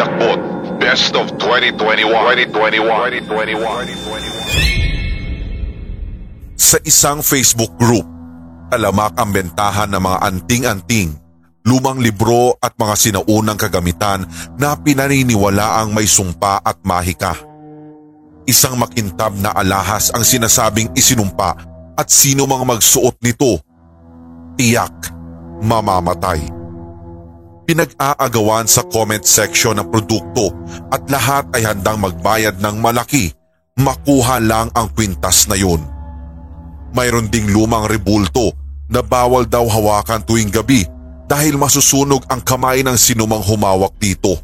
Hilakbot, Best of 2021. 2021. 2021. Sa isang Facebook group, alamak ang bentahan ng mga anting-anting, lumang libro at mga sinaunang kagamitan na pinaniniwala ang may sumpa at mahika. Isang makintab na alahas ang sinasabing isinumpa at sino mang magsuot nito, tiyak, mamamatay. Pinag-aagawan sa comment section ng produkto at lahat ay handang magbayad ng malaki, makuha lang ang kwintas na yun. Mayroon ding lumang rebulto na bawal daw hawakan tuwing gabi dahil masusunog ang kamay ng sinumang humawak dito.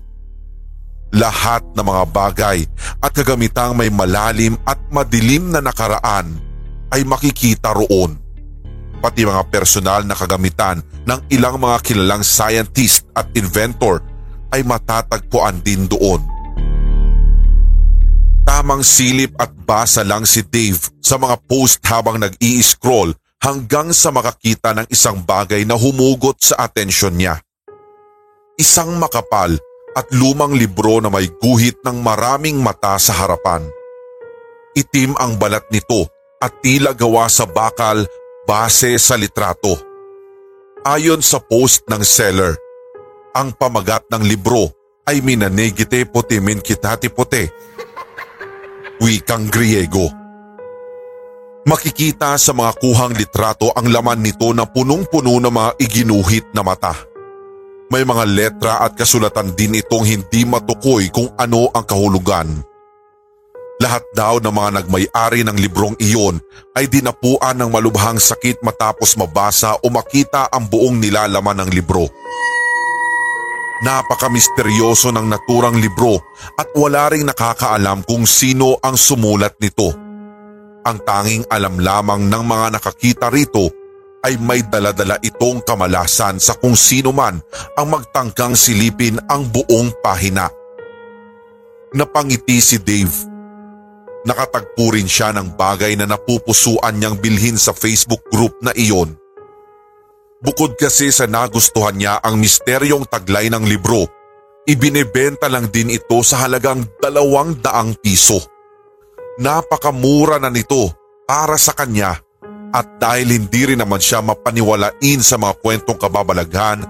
Lahat ng mga bagay at kagamitang may malalim at madilim na nakaraan ay makikita roon. Pati mga personal na kagamitan ng ilang mga kilalang scientist at inventor ay matatagpuan din doon. Tamang silip at basa lang si Dave sa mga post habang nag-i-scroll hanggang sa makakita ng isang bagay na humugot sa atensyon niya. Isang makapal at lumang libro na may guhit ng maraming mata sa harapan. Itim ang balat nito at tila gawa sa bakal base sa litrato. Ayon sa post ng seller, ang pamagat ng libro ay minanegite puti min kitati puti. Wikang Griego. Makikita sa mga kuhang litrato ang laman nito na punong-puno ng mga iginuhit na mata. May mga letra at kasulatan din itong hindi matukoy kung ano ang kahulugan. Lahat daw ng mga nagmay-ari ng librong iyon ay dinapuan ng malubhang sakit matapos mabasa o makita ang buong nilalaman ng libro. Napaka-misteryoso ng naturang libro at wala ring nakakaalam kung sino ang sumulat nito. Ang tanging alam lamang ng mga nakakita rito ay may daladala itong kamalasan sa kung sino man ang magtangkang silipin ang buong pahina. Napangiti si Dave nakatagpo rin siya ng bagay na napupusuan niyang bilhin sa Facebook group na iyon. Bukod kasi sa nagustuhan niya ang misteryong taglay ng libro, ibinebenta lang din ito sa halagang dalawang daang piso. Napakamura na nito para sa kanya at dahil hindi rin naman siya mapaniwalain sa mga kwentong kababalaghan,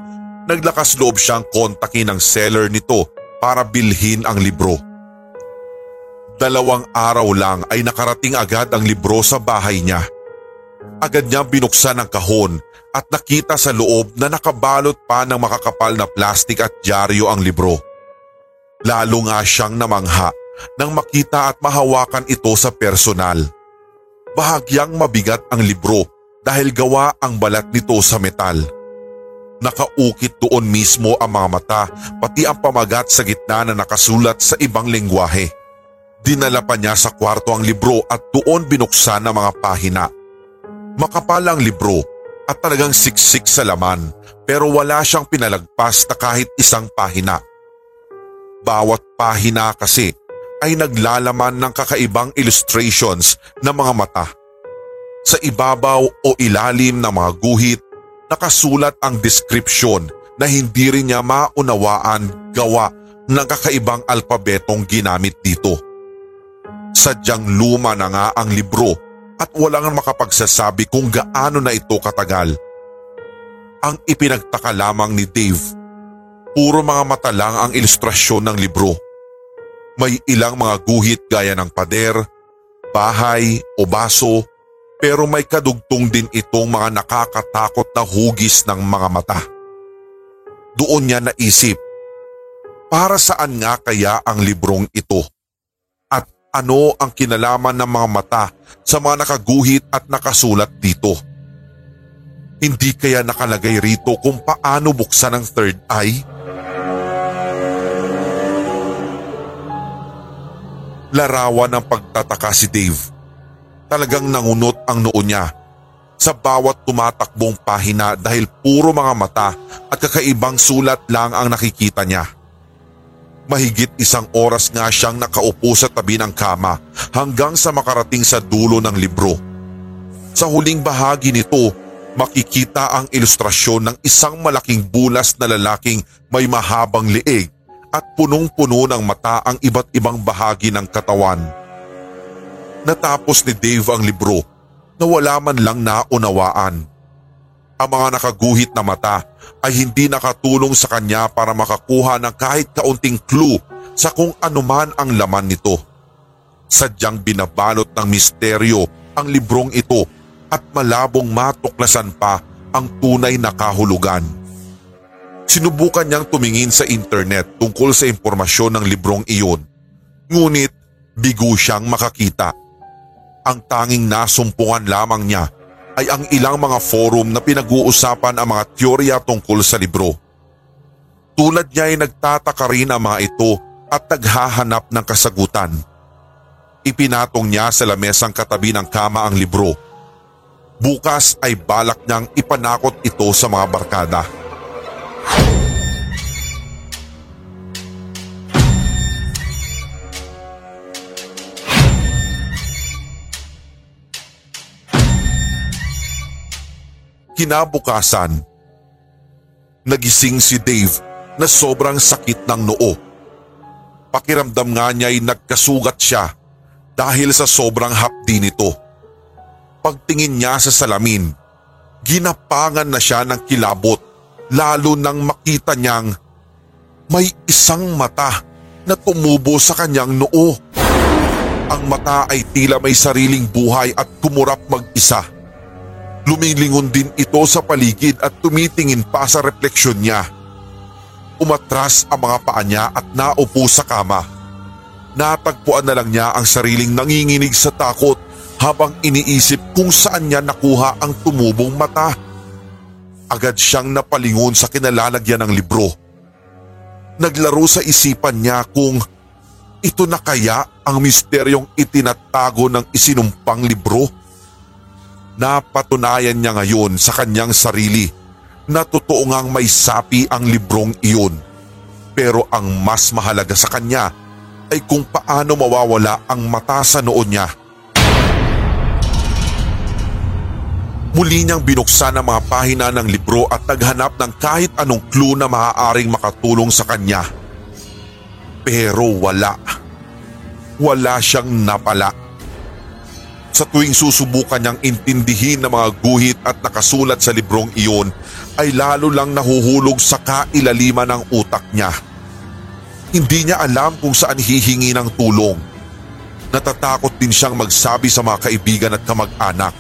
naglakas loob siyang kontakin ng seller nito para bilhin ang libro. Dalawang araw lang ay nakarating agad ang libro sa bahay niya. Agad niya binuksan ang kahon at nakita sa loob na nakabalot pa ng makakapal na plastik at dyaryo ang libro. Lalo nga siyang namangha nang makita at mahawakan ito sa personal. Bahagyang mabigat ang libro dahil gawa ang balat nito sa metal. Nakaukit doon mismo ang mga mata pati ang pamagat sa gitna na nakasulat sa ibang lengguwahe. Dinala pa niya sa kwarto ang libro at doon binuksan ang mga pahina. Makapal ang libro at talagang siksik sa laman pero wala siyang pinalagpas na kahit isang pahina. Bawat pahina kasi ay naglalaman ng kakaibang illustrations ng mga mata. Sa ibabaw o ilalim ng mga guhit, nakasulat ang description na hindi rin niya maunawaan gawa ng kakaibang alpabetong ginamit dito. Sadyang luma na nga ang libro at walang makapagsasabi kung gaano na ito katagal. Ang ipinagtaka lamang ni Dave, puro mga mata lang ang ilustrasyon ng libro. May ilang mga guhit gaya ng pader, bahay o baso pero may kadugtong din itong mga nakakatakot na hugis ng mga mata. Doon niya naisip, para saan nga kaya ang librong ito? Ano ang kinalaman ng mga mata sa mga nakaguhit at nakasulat dito. Hindi kaya nakalagay rito kung paano buksan ang third eye? Larawan ng pagtataka si Dave. Talagang nangunot ang noo niya sa bawat tumatakbong pahina dahil puro mga mata at kakaibang sulat lang ang nakikita niya. Mahigit isang oras nga siyang nakaupo sa tabi ng kama hanggang sa makarating sa dulo ng libro. Sa huling bahagi nito, makikita ang ilustrasyon ng isang malaking bulas na lalaking may mahabang liig at punong-puno ng mata ang iba't ibang bahagi ng katawan. Natapos ni Dave ang libro na wala man lang naunawaan. Ang mga nakaguhit na mata ay hindi nakatulong sa kanya para makakuha ng kahit kaunting clue sa kung anuman ang laman nito. Sadyang binabalot ng misteryo ang librong ito at malabong matuklasan pa ang tunay na kahulugan. Sinubukan niyang tumingin sa internet tungkol sa impormasyon ng librong iyon. Ngunit bigo siyang makakita. Ang tanging nasumpungan lamang niya ay ang ilang mga forum na pinag-uusapan ang mga teorya tungkol sa libro. Tulad niya ay nagtataka rin ang mga ito at naghahanap ng kasagutan. Ipinatong niya sa lamesang katabi ng kama ang libro. Bukas ay balak niyang ipanakot ito sa mga barkada. Kinabukasan, nagising si Dave na sobrang sakit ng noo. Pakiramdam nga niya ay nagkasugat siya dahil sa sobrang hapdi nito. Pagtingin niya sa salamin, ginapangan na siya ng kilabot lalo nang makita niyang may isang mata na tumubo sa kanyang noo. Ang mata ay tila may sariling buhay at kumurap mag-isa. Lumilingon din ito sa paligid at tumitingin pa sa refleksyon niya. Umatras ang mga paa niya at naupo sa kama. Natagpuan na lang niya ang sariling nanginginig sa takot habang iniisip kung saan niya nakuha ang tumubong mata. Agad siyang napalingon sa kinalalagyan ng libro. Naglaro sa isipan niya kung ito na kaya ang misteryong itinatago ng isinumpang libro. Napatunayan niya ngayon sa kanyang sarili na totoo ngang may sapi ang librong iyon. Pero ang mas mahalaga sa kanya ay kung paano mawawala ang mata sa noon niya. Muli niyang binuksan ang mga pahina ng libro at naghanap ng kahit anong clue na maaaring makatulong sa kanya. Pero wala. Wala siyang napala. Sa tuwing susubukan niyang intindihin ng mga guhit at nakasulat sa librong iyon ay lalo lang nahuhulog sa kailaliman ng utak niya. Hindi niya alam kung saan hihingi ng tulong. Natatakot din siyang magsabi sa mga kaibigan at kamag-anak.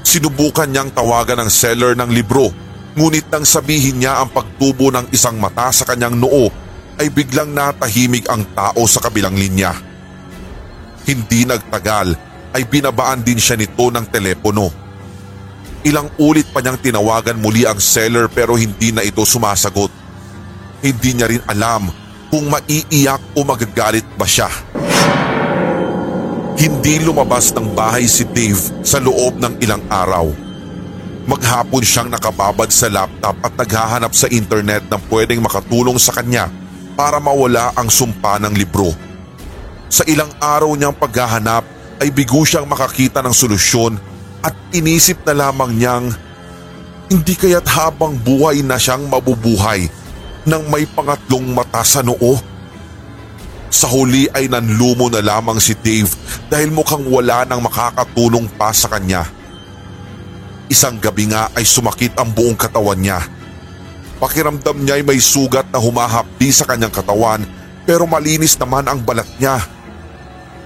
Sinubukan niyang tawagan ng seller ng libro ngunit nang sabihin niya ang pagtubo ng isang mata sa kanyang noo ay biglang natahimig ang tao sa kabilang linya. Hindi nagtagal ay binabaan din siya nito ng telepono. Ilang ulit pa niyang tinawagan muli ang seller pero hindi na ito sumasagot. Hindi niya rin alam kung maiiyak o magagalit ba siya. Hindi lumabas ng bahay si Dave sa loob ng ilang araw. Maghapon siyang nakababad sa laptop at naghahanap sa internet ng pwedeng makatulong sa kanya para mawala ang sumpa ng libro. Sa ilang araw niyang paghahanap ay bigo siyang makakita ng solusyon at inisip na lamang niyang hindi kaya't habang buhay na siyang mabubuhay nang may pangatlong mata sa noo. Sa huli ay nanlumo na lamang si Dave dahil mukhang wala nang makakatulong pa sa kanya. Isang gabi nga ay sumakit ang buong katawan niya. Pakiramdam niya ay may sugat na humahapdi sa kanyang katawan pero malinis naman ang balat niya.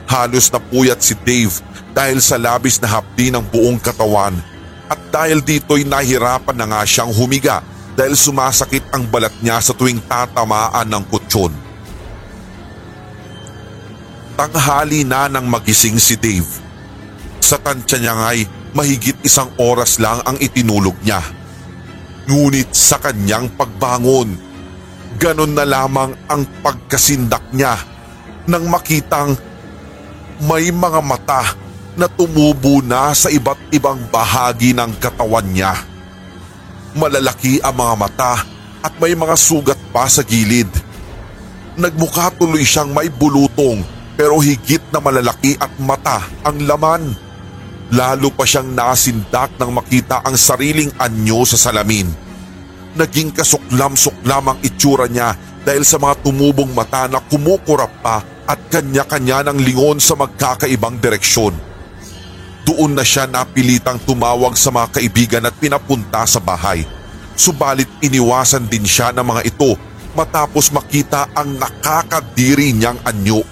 Halos napuyat si Dave dahil sa labis na hapdi ng buong katawan at dahil dito'y nahirapan na nga siyang humiga dahil sumasakit ang balat niya sa tuwing tatamaan ng kutsyon. Tanghali na nang magising si Dave. Sa tansya niya nga'y mahigit isang oras lang ang itinulog niya. Ngunit sa kanyang pagbangon, ganon na lamang ang pagkasindak niya nang makitang may mga mata na tumubo na sa iba't ibang bahagi ng katawan niya. Malalaki ang mga mata at may mga sugat pa sa gilid. Nagmukha tuloy siyang may bulutong pero higit na malalaki at mata ang laman. Lalo pa siyang nasindak nang makita ang sariling anyo sa salamin. Naging kasuklam-suklam ang itsura niya dahil sa mga tumubong mata na kumukurap pa at kanya-kanya ng lingon sa magkakaibang direksyon. Doon na siya napilitang tumawag sa mga kaibigan at pinapunta sa bahay. Subalit iniwasan din siya ng mga ito matapos makita ang nakakadiri niyang anyo.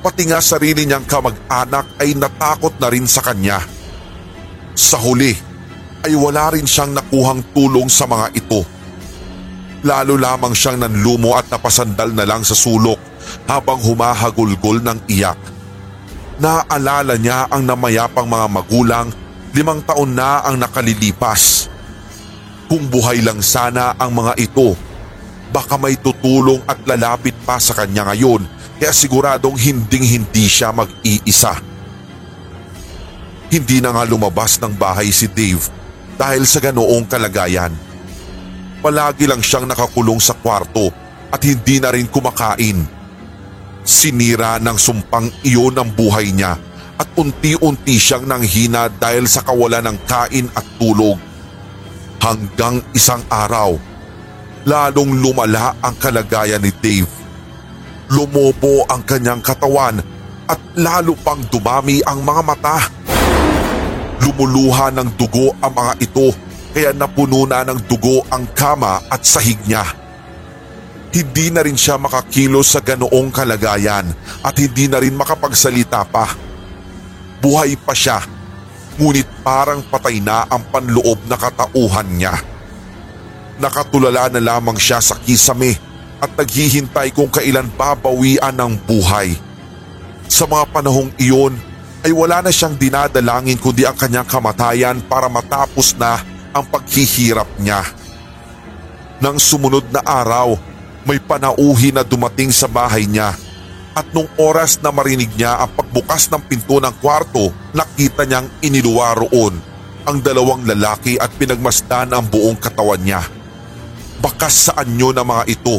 Pati nga sarili niyang kamag-anak ay natakot na rin sa kanya. Sa huli ay wala rin siyang nakuhang tulong sa mga ito. Lalo lamang siyang nanlumo at napasandal na lang sa sulok habang humahagulgol ng iyak. Naalala niya ang namayapang mga magulang, limang taon na ang nakalilipas. Kung buhay lang sana ang mga ito, baka may tutulong at lalapit pa sa kanya ngayon kaya siguradong hinding hindi siya mag-iisa. Hindi na nga lumabas ng bahay si Dave dahil sa ganoong kalagayan. Palagi lang siyang nakakulong sa kwarto at hindi na rin kumakain. Sinira ng sumpang iyon ang buhay niya at unti-unti siyang nanghina dahil sa kawalan ng kain at tulog. Hanggang isang araw, lalong lumala ang kalagayan ni Dave. Lumobo ang kanyang katawan at lalo pang dumami ang mga mata. Lumuluha ng dugo ang mga ito kaya napuno na ng dugo ang kama at sahig niya. Hindi na rin siya makakilos sa ganoong kalagayan at hindi na rin makapagsalita pa. Buhay pa siya, ngunit parang patay na ang panloob na katauhan niya. Nakatulala na lamang siya sa kisame at naghihintay kung kailan babawian ng buhay. Sa mga panahong iyon ay wala na siyang dinadalangin kundi ang kanyang kamatayan para matapos na ang paghihirap niya. Nang sumunod na araw, may panauhi na dumating sa bahay niya at nung oras na marinig niya ang pagbukas ng pinto ng kwarto, nakita niyang iniluwa roon ang dalawang lalaki at pinagmasdan ang buong katawan niya. Bakas sa anyo ng mga ito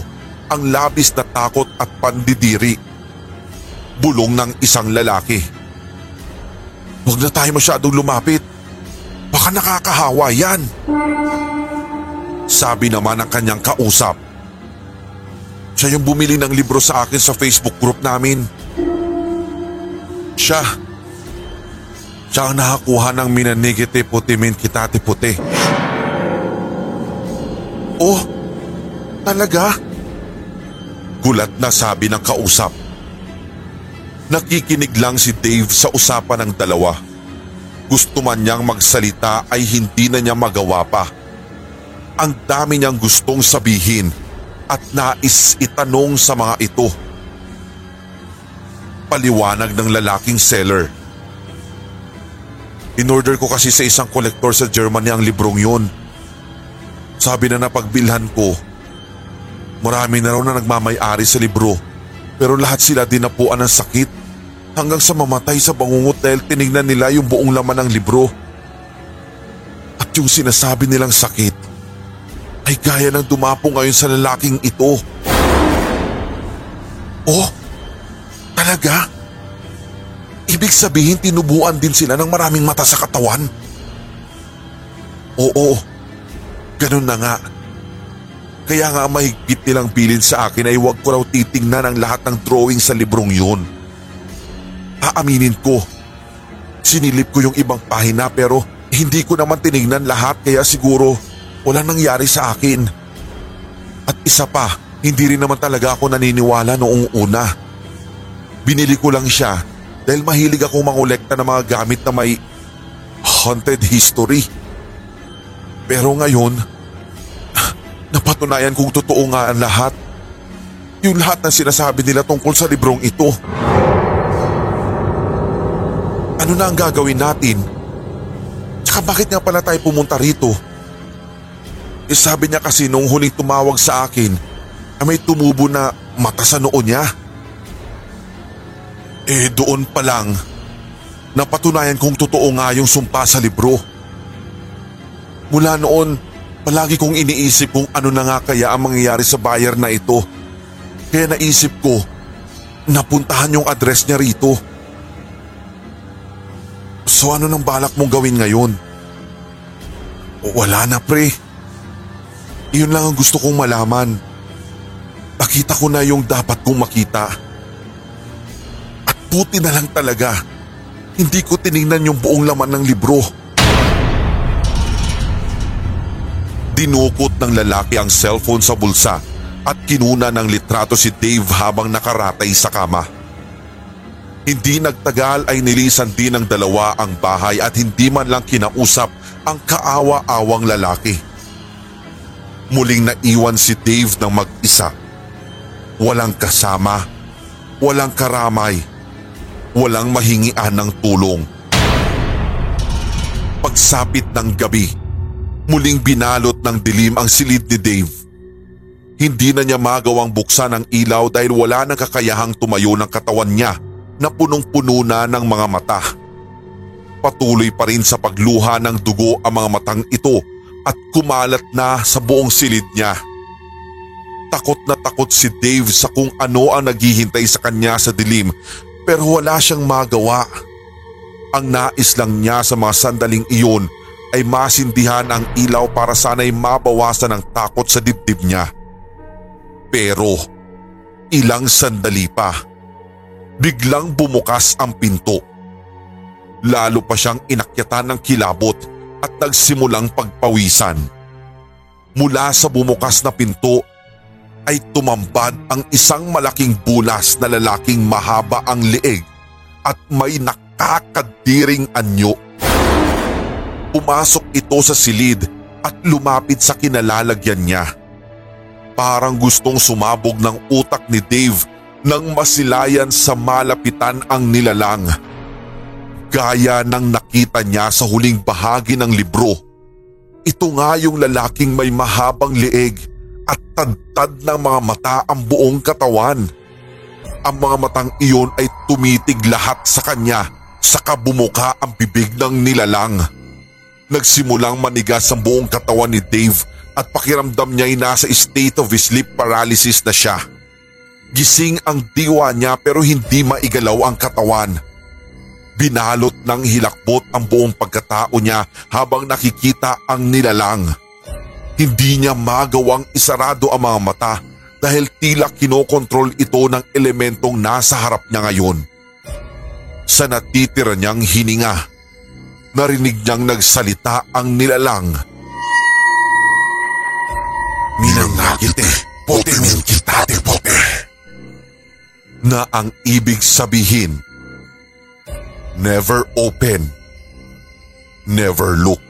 ang labis na takot at pandidiri. Bulong ng isang lalaki. Huwag na tayo masyadong lumapit. Baka nakakahawa yan. Sabi naman ng kanyang kausap. Siya yung bumili ng libro sa akin sa Facebook group namin. Siya. Siya ang nakakuha ng minanigite puti min kitati puti. Oh, talaga? Gulat na sabi ng kausap. Nakikinig lang si Dave sa usapan ng dalawa. Gusto man niyang magsalita ay hindi na niya magawa pa. Ang dami niyang gustong sabihin at nais itanong sa mga ito. Paliwanag ng lalaking seller. In-order ko kasi sa isang kolektor sa Germany ang librong yun. Sabi na napagbilhan ko, marami na raw na nagmamay-ari sa libro pero lahat sila dinapuan ng sakit hanggang sa mamatay sa bangungot dahil tinignan nila yung buong laman ng libro. At yung sinasabi nilang sakit ay gaya ng dumapo ngayon sa lalaking ito. Oh, talaga? Ibig sabihin tinubuan din sila ng maraming mata sa katawan? Oo, ganun na nga. Kaya nga mahigpit nilang bilin sa akin ay huwag ko raw titingnan ang lahat ng drawing sa librong yun. Aaminin ko, sinilip ko yung ibang pahina pero hindi ko naman tinignan lahat kaya siguro walang nangyari sa akin. At isa pa, hindi rin naman talaga ako naniniwala noong una. Binili ko lang siya dahil mahilig akong mangolekta ng mga gamit na may haunted history. Pero ngayon, napatunayan kong totoo nga ang lahat. Yung lahat ng sinasabi nila tungkol sa librong ito. Ano na ang gagawin natin? Tsaka bakit nga pala tayo pumunta rito? Eh sabi niya kasi nung huling tumawag sa akin ay may tumubo na mata sa noo niya. Eh doon pa lang, napatunayan kong totoo nga yung sumpa sa libro. Mula noon, palagi kong iniisip kung ano na nga kaya ang mangyayari sa buyer na ito. Kaya naisip ko, napuntahan yung address niya rito. So ano nang balak mong gawin ngayon? Wala na pre. Iyon lang ang gusto kong malaman. Nakita ko na yung dapat kong makita. At buti na lang talaga. Hindi ko tiningnan yung buong laman ng libro. Dinukot ng lalaki ang cellphone sa bulsa at kinuna ng litrato si Dave habang nakaratay sa kama. Hindi nagtagal ay nilisan din ng dalawa ang bahay at hindi man lang kinausap ang kaawa-awang lalaki. Muling naiwan si Dave ng mag-isa. Walang kasama, walang karamay, walang mahingian ng tulong. Pagsapit ng gabi, muling binalot ng dilim ang silid ni Dave. Hindi na niya magawang buksan ang ilaw dahil wala nang kakayahang tumayo ng katawan niya na punong-puno na ng mga mata. Patuloy pa rin sa pagluha ng dugo ang mga matang ito at kumalat na sa buong silid niya. Takot na takot si Dave sa kung ano ang naghihintay sa kanya sa dilim pero wala siyang magawa. Ang nais lang niya sa mga sandaling iyon ay masindihan ang ilaw para sana'y mabawasan ang takot sa dibdib niya. Pero ilang sandali pa, biglang bumukas ang pinto. Lalo pa siyang inakyatan ng kilabot at nagsimulang pagpawisan. Mula sa bumukas na pinto ay tumambad ang isang malaking bulas na lalaking mahaba ang leeg at may nakakadiring anyo. Pumasok ito sa silid at lumapit sa kinalalagyan niya. Parang gustong sumabog ng utak ni Dave nang masilayan sa malapitan ang nilalang. Gaya ng nakita niya sa huling bahagi ng libro. Ito nga yung lalaking may mahabang leeg at tadtad ng mga mata ang buong katawan. Ang mga matang iyon ay tumitig lahat sa kanya saka bumuka ang bibig ng nilalang. Nagsimulang manigas ang buong katawan ni Dave at pakiramdam niya ay nasa state of sleep paralysis na siya. Gising ang diwa niya pero hindi maigalaw ang katawan. Binalot ng hilakbot ang buong pagkatao niya habang nakikita ang nilalang. Hindi niya magawang isarado ang mga mata dahil tila kinokontrol ito ng elementong nasa harap niya ngayon. Sa natitira niyang hininga, narinig niyang nagsalita ang nilalang. Minangakite, puti min kitate puti. Na ang ibig sabihin, never open, never look.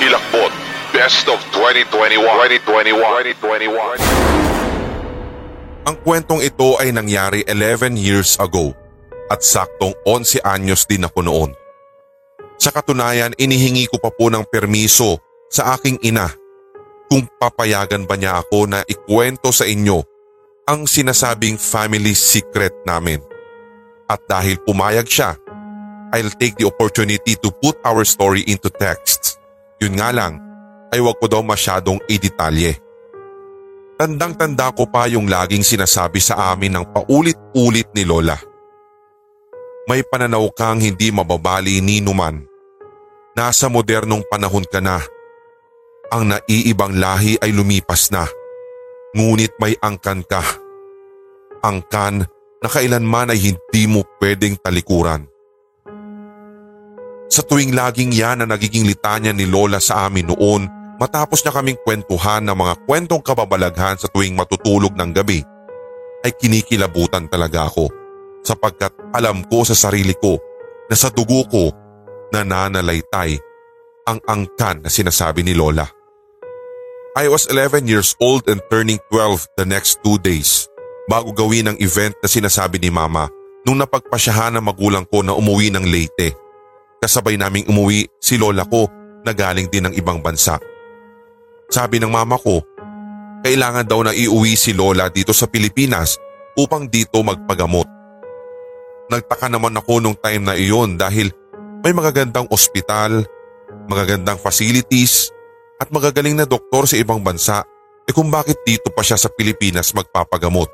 Hilakbot, best of 2021. 2021. 2021. Ang kwentong ito ay nangyari 11 years ago at saktong 11 anyos din ako noon. Sa katunayan, inihingi ko pa po ng permiso sa aking ina kung papayagan ba niya ako na ikwento sa inyo ang sinasabing family secret namin. At dahil pumayag siya, I'll take the opportunity to put our story into text. Yun nga lang, ay wag ko daw masyadong i-detalye. Tandang-tanda ko pa yung laging sinasabi sa amin ng paulit-ulit ni Lola. May pananaw kang hindi mababali ni Numan. Nasa modernong panahon ka na. Ang naiibang lahi ay lumipas na. Ngunit may angkan ka. Angkan na kailanman ay hindi mo pwedeng talikuran. Sa tuwing laging yan na nagiging litanya ni Lola sa amin noon Matapos niya kaming kwentuhan ng mga kwentong kababalaghan sa tuwing matutulog ng gabi, ay kinikilabutan talaga ako sapagkat alam ko sa sarili ko na sa dugo ko nananalaytay ang angkan na sinasabi ni Lola. I was 11 years old and turning 12 the next two days bago gawin ang event na sinasabi ni Mama nung napagpasyahan ng magulang ko na umuwi ng Leyte. Kasabay naming umuwi si Lola ko na galing din ng ibang bansa. Sabi ng mama ko, kailangan daw na iuwi si Lola dito sa Pilipinas upang dito magpagamot. Nagtaka naman ako nung time na iyon dahil may magagandang ospital, magagandang facilities at magagaling na doktor sa ibang bansa e kung bakit dito pa siya sa Pilipinas magpapagamot.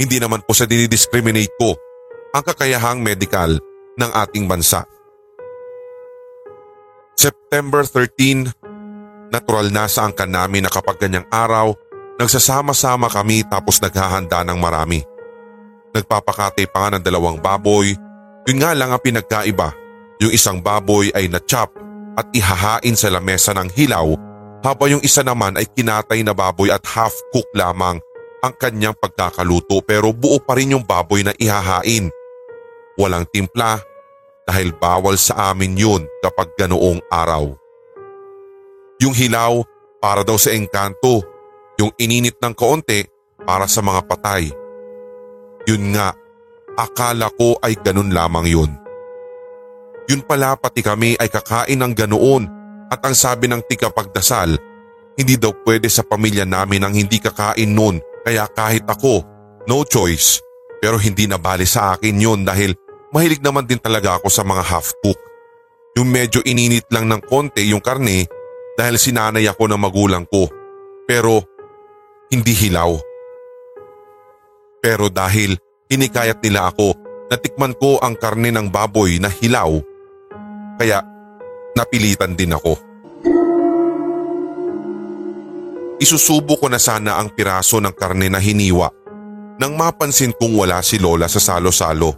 Hindi naman po sa dinidiscriminate ko ang kakayahang medical ng ating bansa. September 13, Natural na sa angkan namin na kapag ganyang araw, nagsasama-sama kami tapos naghahanda ng marami. Nagpapakatay pa nga ng dalawang baboy, yun nga lang ang pinagkaiba, yung isang baboy ay na-chop at ihahain sa lamesa ng hilaw habang yung isa naman ay kinatay na baboy at half-cook lamang ang kanyang pagkakaluto pero buo pa rin yung baboy na ihahain. Walang timpla dahil bawal sa amin yun kapag ganoong araw. Yung hilaw para daw sa engkanto, yung ininit ng kaunti para sa mga patay. Yun nga, akala ko ay ganun lamang yun. Yun pala pati kami ay kakain ng ganoon at ang sabi ng tigapagdasal, hindi daw pwede sa pamilya namin ang hindi kakain noon kaya kahit ako, no choice. Pero hindi na bali sa akin yun dahil mahilig naman din talaga ako sa mga half-cook. Yung medyo ininit lang ng konti yung karne dahil sinanay ako ng magulang ko. Pero hindi hilaw. Pero dahil hinikayat nila ako, natikman ko ang karne ng baboy na hilaw. Kaya napilitan din ako. Isusubo ko na sana ang piraso ng karne na hiniwa nang mapansin kong wala si Lola sa salo-salo.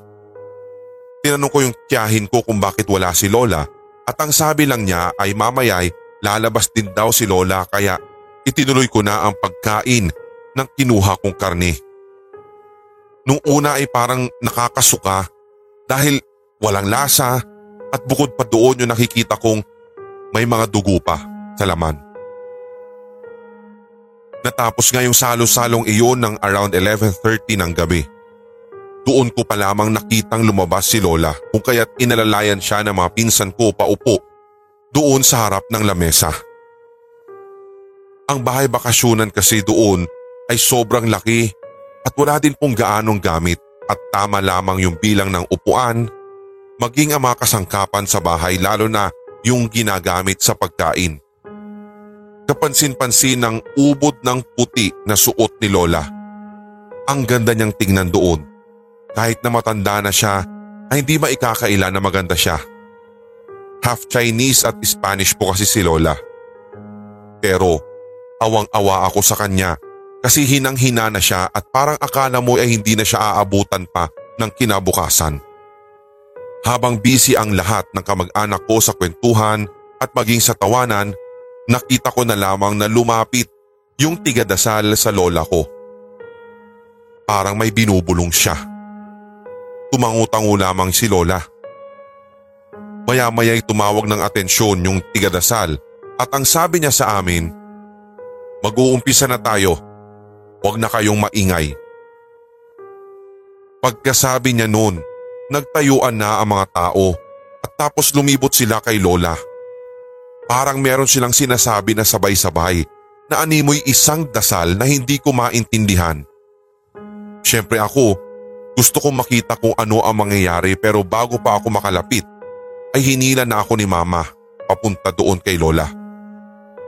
Tinanong ko yung tiyahin ko kung bakit wala si Lola at ang sabi lang niya ay mamayay lalabas din daw si Lola kaya itinuloy ko na ang pagkain ng kinuha kong karne. Nung una ay parang nakakasuka dahil walang lasa at bukod pa doon yung nakikita kong may mga dugo pa sa laman. Natapos nga yung salo-salong iyon ng around 11.30 ng gabi. Doon ko pa lamang nakitang lumabas si Lola kung kaya't inalalayan siya ng mga pinsan ko paupo doon sa harap ng lamesa. Ang bahay bakasyonan kasi doon ay sobrang laki at wala din pong gaanong gamit at tama lamang yung bilang ng upuan, maging ang mga kasangkapan sa bahay lalo na yung ginagamit sa pagkain. Kapansin-pansin ng ubod ng puti na suot ni Lola. Ang ganda niyang tingnan doon. Kahit na matanda na siya, ay hindi maikakaila na maganda siya. Half Chinese at Spanish po kasi si Lola. Pero awang-awa ako sa kanya kasi hinang-hina na siya at parang akala mo ay hindi na siya aabutan pa ng kinabukasan. Habang busy ang lahat ng kamag-anak ko sa kwentuhan at maging sa tawanan, nakita ko na lamang na lumapit yung tigadasal sa lola ko. Parang may binubulong siya. Tumangutango lamang si lola. Maya-maya'y tumawag ng atensyon yung tigadasal at ang sabi niya sa amin, Mag-uumpisa na tayo. Huwag na kayong maingay. Pagkasabi niya noon, nagtayuan na ang mga tao at tapos lumibot sila kay Lola. Parang meron silang sinasabi na sabay-sabay na animoy isang dasal na hindi ko maintindihan. Siyempre ako, gusto kong makita kung ano ang mangyayari pero bago pa ako makalapit ay hinila na ako ni mama papunta doon kay Lola.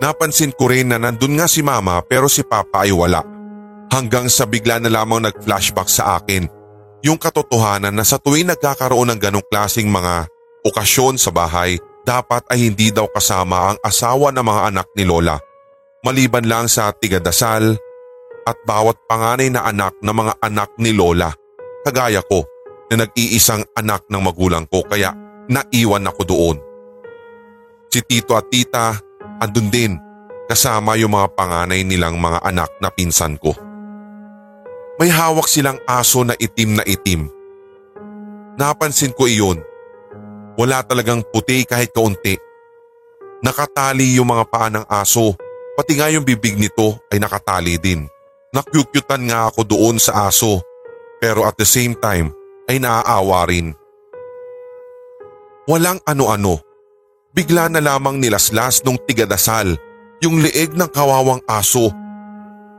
Napansin ko rin na nandun nga si mama pero si papa ay wala. Hanggang sa bigla na lamang nag-flashback sa akin yung katotohanan na sa tuwing nagkakaroon ng ganong klasing mga okasyon sa bahay, dapat ay hindi daw kasama ang asawa ng mga anak ni Lola. Maliban lang sa tigadasal at bawat panganay na anak ng mga anak ni Lola. Kagaya ko na nag-iisang anak ng magulang ko kaya naiwan ako doon. Si Tito at Tita andun din kasama yung mga panganay nilang mga anak na pinsan ko. May hawak silang aso na itim na itim. Napansin ko iyon. Wala talagang puti kahit kaunti. Nakatali yung mga paa ng aso, pati nga yung bibig nito ay nakatali din. Nakyukyutan nga ako doon sa aso, pero at the same time ay naaawa rin. Walang ano-ano. Bigla na lamang nilaslas nung tigadasal yung leeg ng kawawang aso.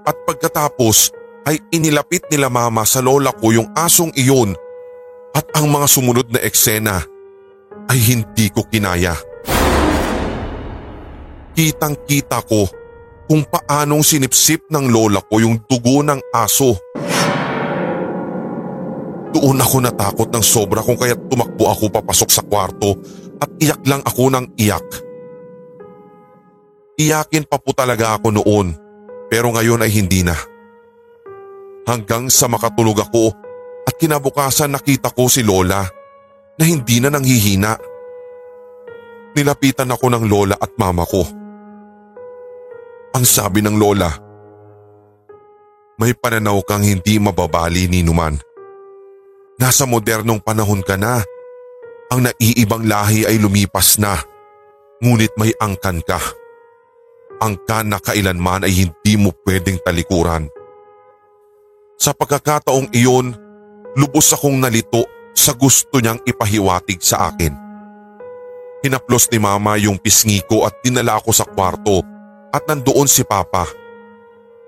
At pagkatapos ay inilapit nila mama sa lola ko yung asong iyon at ang mga sumunod na eksena ay hindi ko kinaya. Kitang kita ko kung paanong sinipsip ng lola ko yung dugo ng aso. Doon ako natakot ng sobra kung kaya tumakbo ako papasok sa kwarto at iyak lang ako ng iyak. Iyakin pa po talaga ako noon pero ngayon ay hindi na. Hanggang sa makatulog ako at kinabukasan nakita ko si Lola na hindi na nanghihina. Nilapitan ako ng Lola at Mama ko. Ang sabi ng Lola, may pananaw kang hindi mababali ni Numan. Nasa modernong panahon ka na. Ang naiibang lahi ay lumipas na. Ngunit may angkan ka. Angkan na kailanman ay hindi mo pwedeng talikuran. Sa pagkakataong iyon, lubos akong nalito sa gusto niyang ipahiwatig sa akin. Hinaplos ni mama yung pisngi ko at dinala ako sa kwarto at nandoon si papa.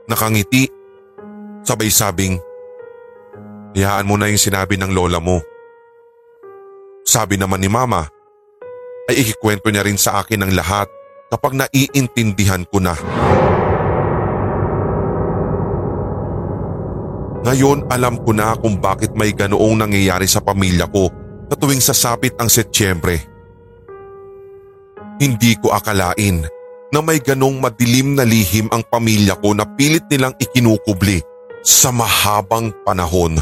Nakangiti, sabay sabing, Hayaan mo na yung sinabi ng lola mo. Sabi naman ni mama, ay ikikwento niya rin sa akin ang lahat kapag naiintindihan ko na. Ngayon alam ko na kung bakit may ganoong nangyayari sa pamilya ko na tuwing sasapit ang Setyembre. Hindi ko akalain na may ganong madilim na lihim ang pamilya ko na pilit nilang ikinukubli sa mahabang panahon.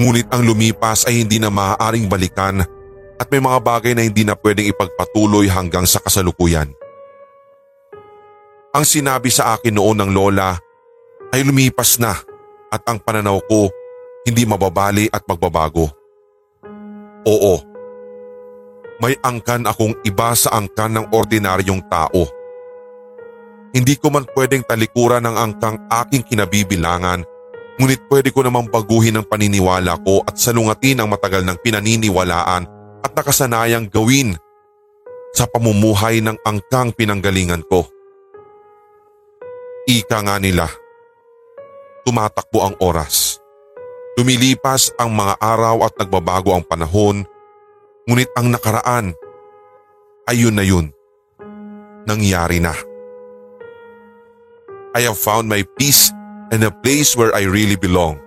Ngunit ang lumipas ay hindi na maaaring balikan at may mga bagay na hindi na pwedeng ipagpatuloy hanggang sa kasalukuyan. Ang sinabi sa akin noon ng lola ay lumipas na at ang pananaw ko hindi mababali at magbabago. Oo, may angkan akong iba sa angkan ng ordinaryong tao. Hindi ko man pwedeng talikuran ng angkang aking kinabibilangan Ngunit pwede ko namang baguhin ang paniniwala ko at salungatin ang matagal ng pinaniniwalaan at nakasanayang gawin sa pamumuhay ng angkang pinanggalingan ko. Ika nga nila, tumatakbo ang oras. Lumilipas ang mga araw at nagbabago ang panahon, ngunit ang nakaraan, ayun na yun, nangyari na. I have found my peace and a place where I really belong.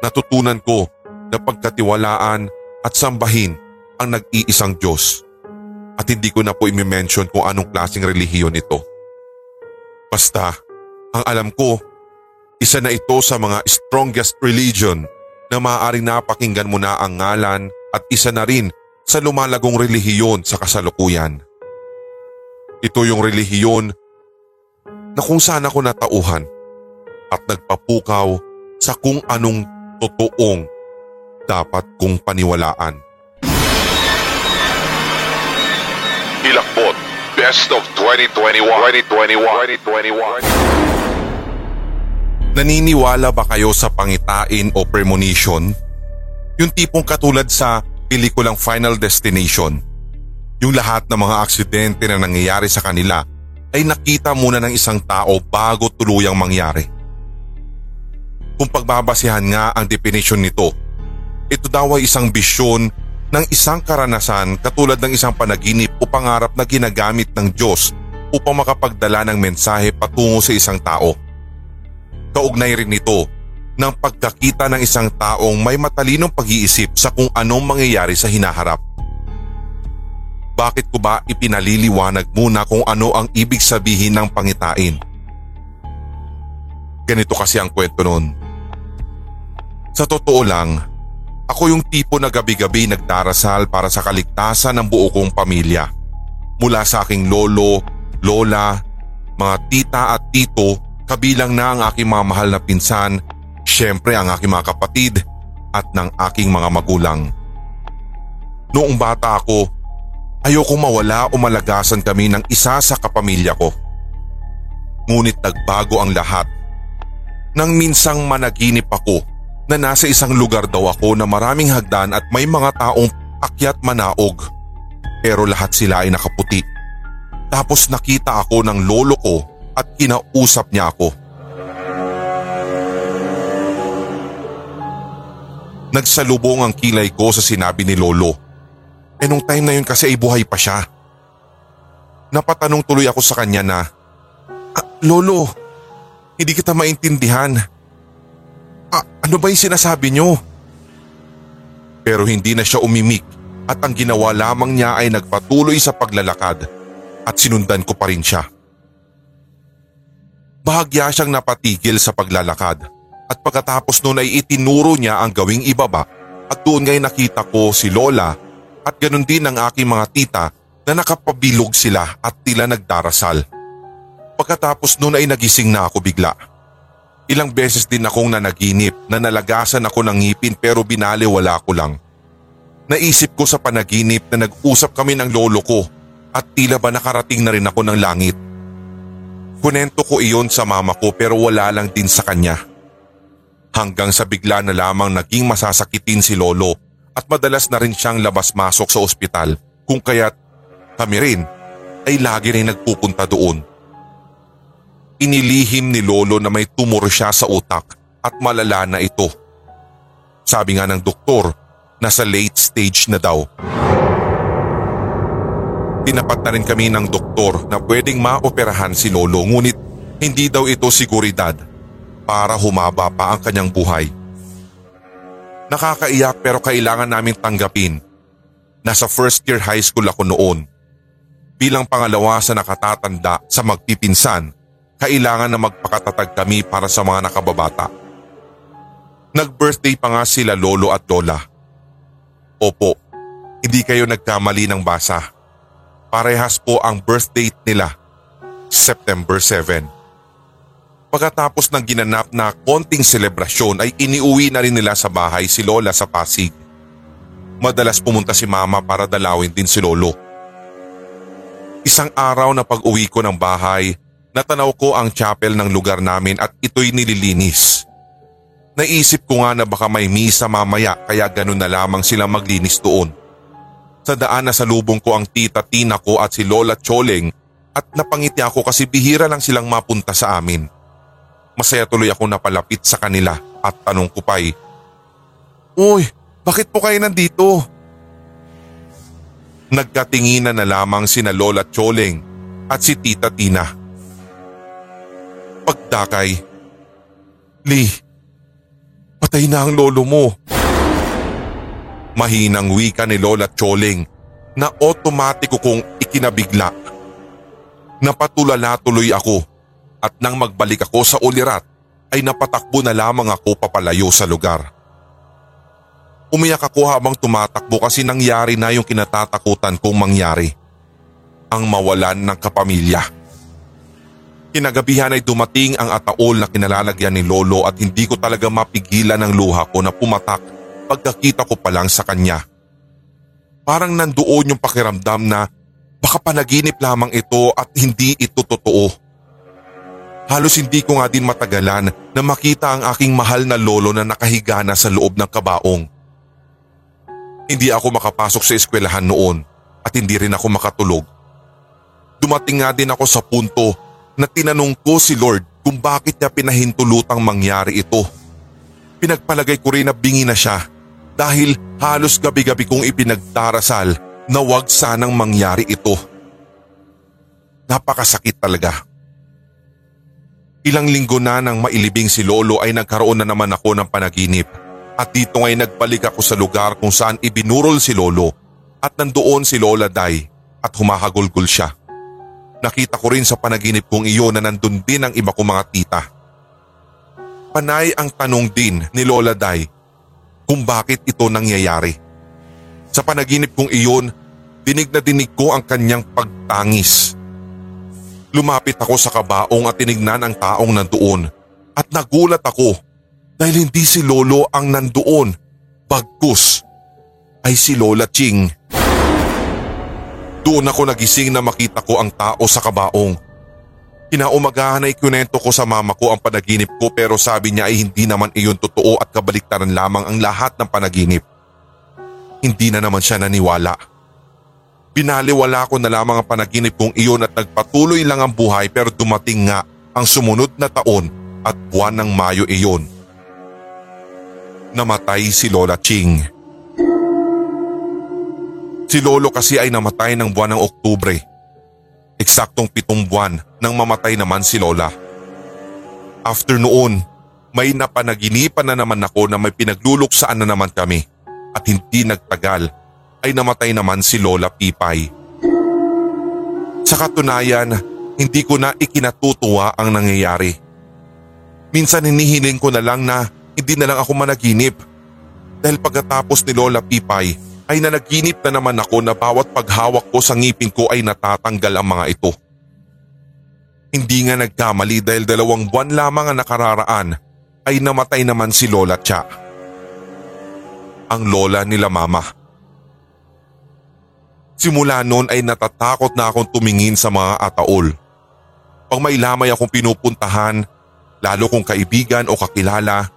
Natutunan ko na pagkatiwalaan at sambahin ang nag-iisang Diyos at hindi ko na po imi-mention kung anong klaseng relihiyon ito. Basta, ang alam ko, isa na ito sa mga strongest religion na maaaring napakinggan mo na ang ngalan at isa na rin sa lumalagong relihiyon sa kasalukuyan. Ito yung relihiyon na kung saan ako natauhan at nagpapukaw sa kung anong totoong dapat kong paniwalaan. Hilakbot, Best of 2021. 2021. 2021. Naniniwala ba kayo sa pangitain o premonition? Yung tipong katulad sa pelikulang Final Destination. Yung lahat ng mga aksidente na nangyayari sa kanila ay nakita muna ng isang tao bago tuluyang mangyari. Kung pagbabasihan nga ang definition nito, ito daw ay isang bisyon ng isang karanasan katulad ng isang panaginip o pangarap na ginagamit ng Diyos upang makapagdala ng mensahe patungo sa isang tao. Kaugnay rin nito ng pagkakita ng isang taong may matalinong pag-iisip sa kung anong mangyayari sa hinaharap. Bakit ko ba ipinaliliwanag muna kung ano ang ibig sabihin ng pangitain? Ganito kasi ang kwento noon. Sa totoo lang, ako yung tipo na gabi-gabi nagdarasal para sa kaligtasan ng buo kong pamilya. Mula sa aking lolo, lola, mga tita at tito, kabilang na ang aking mga mahal na pinsan, syempre ang aking mga kapatid at ng aking mga magulang. Noong bata ako, ayokong mawala o malagasan kami ng isa sa kapamilya ko. Ngunit nagbago ang lahat. Nang minsang managinip ako na nasa isang lugar daw ako na maraming hagdan at may mga taong akyat manaog. Pero lahat sila ay nakaputi. Tapos nakita ako ng lolo ko at kinausap niya ako. Nagsalubong ang kilay ko sa sinabi ni lolo. E nung time na yun kasi ay buhay pa siya. Napatanong tuloy ako sa kanya na, ah, Lolo, hindi kita maintindihan. Ah, ano ba yung sinasabi niyo? Pero hindi na siya umimik at ang ginawa lamang niya ay nagpatuloy sa paglalakad at sinundan ko pa rin siya. Bahagya siyang napatigil sa paglalakad at pagkatapos noon ay itinuro niya ang gawing ibaba at doon ngay nakita ko si Lola at ganun din ang aking mga tita na nakapabilog sila at tila nagdarasal. Pagkatapos noon ay nagising na ako bigla. Ilang beses din akong nanaginip na nalagasan ako ng ngipin pero binaliwala ko lang. Naisip ko sa panaginip na nag-usap kami ng lolo ko at tila ba nakarating na rin ako ng langit. Kunento ko iyon sa mama ko pero wala lang din sa kanya. Hanggang sa bigla na lamang naging masasakitin si lolo at madalas na rin siyang labas-masok sa ospital kung kaya't kami rin ay lagi rin nagpupunta doon. Inilihim ni lolo na may tumor siya sa utak at malala na ito. Sabi nga ng doktor, nasa late stage na daw. Tinapat na rin kami ng doktor na pwedeng maoperahan si Lolo ngunit hindi daw ito siguridad para humaba pa ang kanyang buhay. Nakakaiyak pero kailangan namin tanggapin. Nasa first year high school ako noon. Bilang pangalawa sa nakatatanda sa magpipinsan, kailangan na magpakatatag kami para sa mga nakababata. Nag-birthday pa nga sila lolo at lola. Opo, hindi kayo nagkamali ng basa. Parehas po ang birth date nila, September 7. Pagkatapos ng ginanap na konting selebrasyon ay iniuwi na rin nila sa bahay si Lola sa Pasig. Madalas pumunta si Mama para dalawin din si Lolo. Isang araw na pag-uwi ko ng bahay, natanaw ko ang chapel ng lugar namin at ito'y nililinis. Naisip ko nga na baka may misa mamaya kaya ganun na lamang sila maglinis doon. Sa daan na salubong ko ang tita Tina ko at si Lola Choleng at napangiti ako kasi bihira lang silang mapunta sa amin. Masaya tuloy ako napalapit sa kanila at tanong ko pa'y, Uy, bakit po kayo nandito? Nagkatinginan na lamang sina Lola Choleng at si Tita Tina. Pagdakay, Lee, patay na ang lolo mo. Mahinang wika ni Lola Choling na otomatiko kong ikinabigla. Napatulala tuloy ako at nang magbalik ako sa ulirat ay napatakbo na lamang ako papalayo sa lugar. Umiyak ako habang tumatakbo kasi nangyari na yung kinatatakutan kong mangyari. Ang mawalan ng kapamilya. Kinagabihan ay dumating ang ataol na kinalalagyan ni Lolo at hindi ko talaga mapigilan ang luha ko na pumatak pagkakita ko pa lang sa kanya. Parang nandoon yung pakiramdam na baka panaginip lamang ito at hindi ito totoo. Halos hindi ko nga din matagalan na makita ang aking mahal na lolo na nakahiga na sa loob ng kabaong. Hindi ako makapasok sa eskwelahan noon at hindi rin ako makatulog. Dumating nga din ako sa punto na tinanong ko si Lord kung bakit niya pinahintulutang mangyari ito. Pinagpalagay ko rin na bingi na siya dahil halos gabi-gabi kong ipinagdarasal na wag sanang mangyari ito. Napakasakit talaga. Ilang linggo na nang mailibing si Lolo ay nagkaroon na naman ako ng panaginip at dito ngay nagbalik ako sa lugar kung saan ibinurol si Lolo at nandoon si Lola Day at humahagulgol siya. Nakita ko rin sa panaginip kong iyon na nandun din ang iba kong mga tita. Panay ang tanong din ni Lola Day kung bakit ito nangyayari. Sa panaginip kong iyon, dinig na dinig ko ang kanyang pagtangis. Lumapit ako sa kabaong at tinignan ang taong nandoon at nagulat ako dahil hindi si Lolo ang nandoon, bagkus ay si Lola Ching. Doon ako nagising na makita ko ang tao sa kabaong Kinaumagahan ay kunento ko sa mama ko ang panaginip ko pero sabi niya ay hindi naman iyon totoo at kabaliktaran lamang ang lahat ng panaginip. Hindi na naman siya naniwala. Binaliwala ko na lamang ang panaginip kong iyon at nagpatuloy lang ang buhay pero dumating nga ang sumunod na taon at buwan ng Mayo iyon. Namatay si Lola Ching. Si Lolo kasi ay namatay ng buwan ng Oktubre Eksaktong pitong buwan nang mamatay naman si Lola. After noon, may napanaginipan na naman ako na may pinagluluksaan na naman kami at hindi nagtagal ay namatay naman si Lola Pipay. Sa katunayan, hindi ko na ikinatutuwa ang nangyayari. Minsan hinihiling ko na lang na hindi na lang ako managinip. Dahil pagkatapos ni Lola Pipay ay nanaginip na naman ako na bawat paghawak ko sa ngipin ko ay natatanggal ang mga ito. Hindi nga nagkamali dahil dalawang buwan lamang ang nakararaan ay namatay naman si Lola Cha. Ang lola nila mama. Simula noon ay natatakot na akong tumingin sa mga ataol. Pag may lamay akong pinupuntahan, lalo kong kaibigan o kakilala,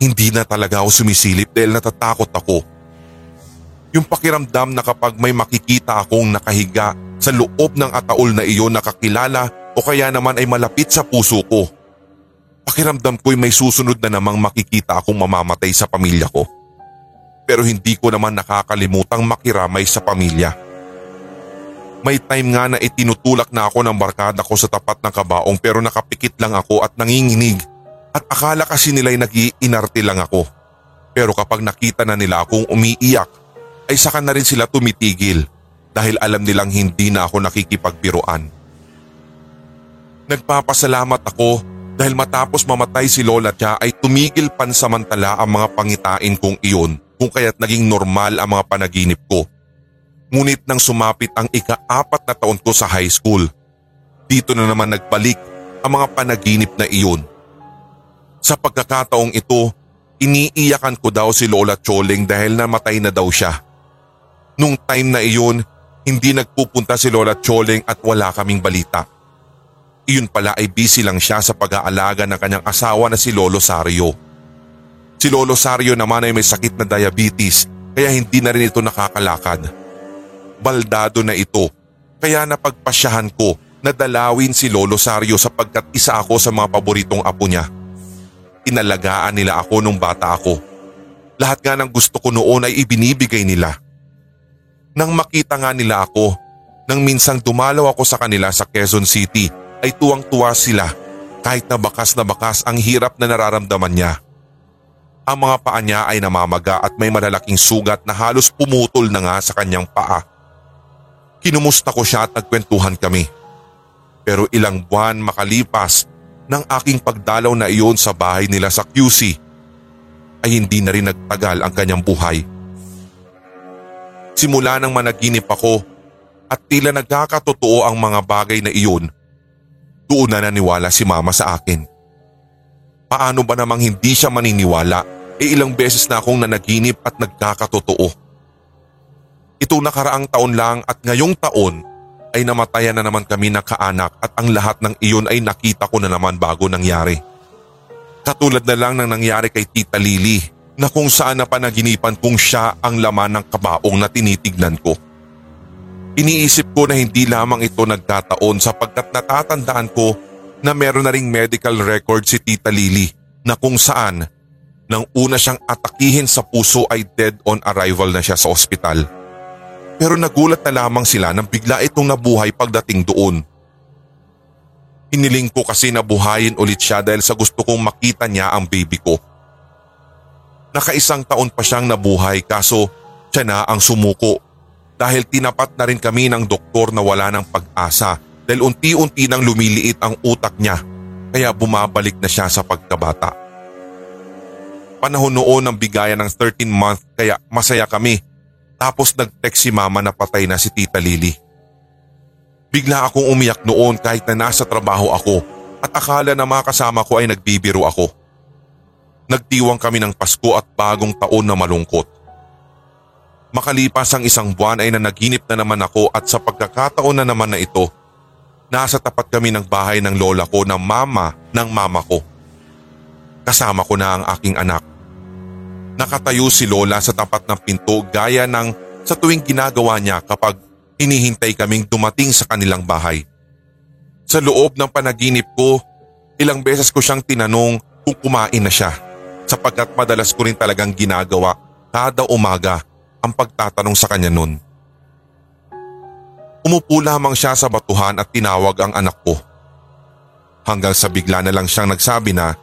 hindi na talaga ako sumisilip dahil natatakot ako. Yung pakiramdam na kapag may makikita akong nakahiga sa loob ng ataol na iyon nakakilala o kaya naman ay malapit sa puso ko. Pakiramdam ko'y may susunod na namang makikita akong mamamatay sa pamilya ko. Pero hindi ko naman nakakalimutang makiramay sa pamilya. May time nga na itinutulak na ako ng barkada ko sa tapat ng kabaong pero nakapikit lang ako at nanginginig at akala kasi nila'y nag-iinarte lang ako. Pero kapag nakita na nila akong umiiyak ay saka na rin sila tumitigil dahil alam nilang hindi na ako nakikipagbiruan. Nagpapasalamat ako dahil matapos mamatay si Lola Tia ay tumigil pansamantala ang mga pangitain kong iyon kung kaya't naging normal ang mga panaginip ko. Ngunit nang sumapit ang ika-apat na taon ko sa high school, dito na naman nagbalik ang mga panaginip na iyon. Sa pagkakataong ito, iniiyakan ko daw si Lola Choling dahil namatay na daw siya. Nung time na iyon, hindi nagpupunta si Lola Choling at wala kaming balita. Iyon pala ay busy lang siya sa pag-aalaga ng kanyang asawa na si Lolo Sario. Si Lolo Sario naman ay may sakit na diabetes kaya hindi na rin ito nakakalakad. Baldado na ito kaya napagpasyahan ko na dalawin si Lolo Sario sapagkat isa ako sa mga paboritong apo niya. Inalagaan nila ako nung bata ako. Lahat nga ng gusto ko noon ay ibinibigay nila. Nang makita nga nila ako, nang minsang dumalaw ako sa kanila sa Quezon City ay tuwang-tuwa sila kahit na bakas na bakas ang hirap na nararamdaman niya. Ang mga paa niya ay namamaga at may malalaking sugat na halos pumutol na nga sa kanyang paa. Kinumusta ko siya at nagkwentuhan kami. Pero ilang buwan makalipas ng aking pagdalaw na iyon sa bahay nila sa QC ay hindi na rin nagtagal ang kanyang buhay. Simula nang managinip ako at tila nagkakatotoo ang mga bagay na iyon, doon na naniwala si mama sa akin. Paano ba namang hindi siya maniniwala e ilang beses na akong nanaginip at nagkakatotoo. Ito nakaraang taon lang at ngayong taon ay namatayan na naman kami na kaanak at ang lahat ng iyon ay nakita ko na naman bago nangyari. Katulad na lang ng nangyari kay Tita Lily na kung saan napanaginipan kong siya ang laman ng kabaong na tinitignan ko. Iniisip ko na hindi lamang ito nagkataon sapagkat natatandaan ko na meron na ring medical record si Tita Lily na kung saan nang una siyang atakihin sa puso ay dead on arrival na siya sa ospital. Pero nagulat na lamang sila nang bigla itong nabuhay pagdating doon. Hiniling ko kasi nabuhayin ulit siya dahil sa gusto kong makita niya ang baby ko. Nakaisang taon pa siyang nabuhay kaso siya na ang sumuko dahil tinapat na rin kami ng doktor na wala ng pag-asa dahil unti-unti nang lumiliit ang utak niya kaya bumabalik na siya sa pagkabata. Panahon noon ng bigayan ng 13 month kaya masaya kami. Tapos nag-text si mama na patay na si Tita Lily. Bigla akong umiyak noon kahit na nasa trabaho ako at akala na mga ko ay nagbibiro ako. Nagtiwang kami ng Pasko at bagong taon na malungkot. Makalipas ang isang buwan ay nanaginip na naman ako at sa pagkakataon na naman na ito, nasa tapat kami ng bahay ng lola ko na mama ng mama ko. Kasama ko na ang aking anak. Nakatayo si Lola sa tapat ng pinto gaya ng sa tuwing ginagawa niya kapag hinihintay kaming dumating sa kanilang bahay. Sa loob ng panaginip ko, ilang beses ko siyang tinanong kung kumain na siya sapagkat madalas ko rin talagang ginagawa kada umaga ang pagtatanong sa kanya noon. Umupo lamang siya sa batuhan at tinawag ang anak ko. Hanggang sa bigla na lang siyang nagsabi na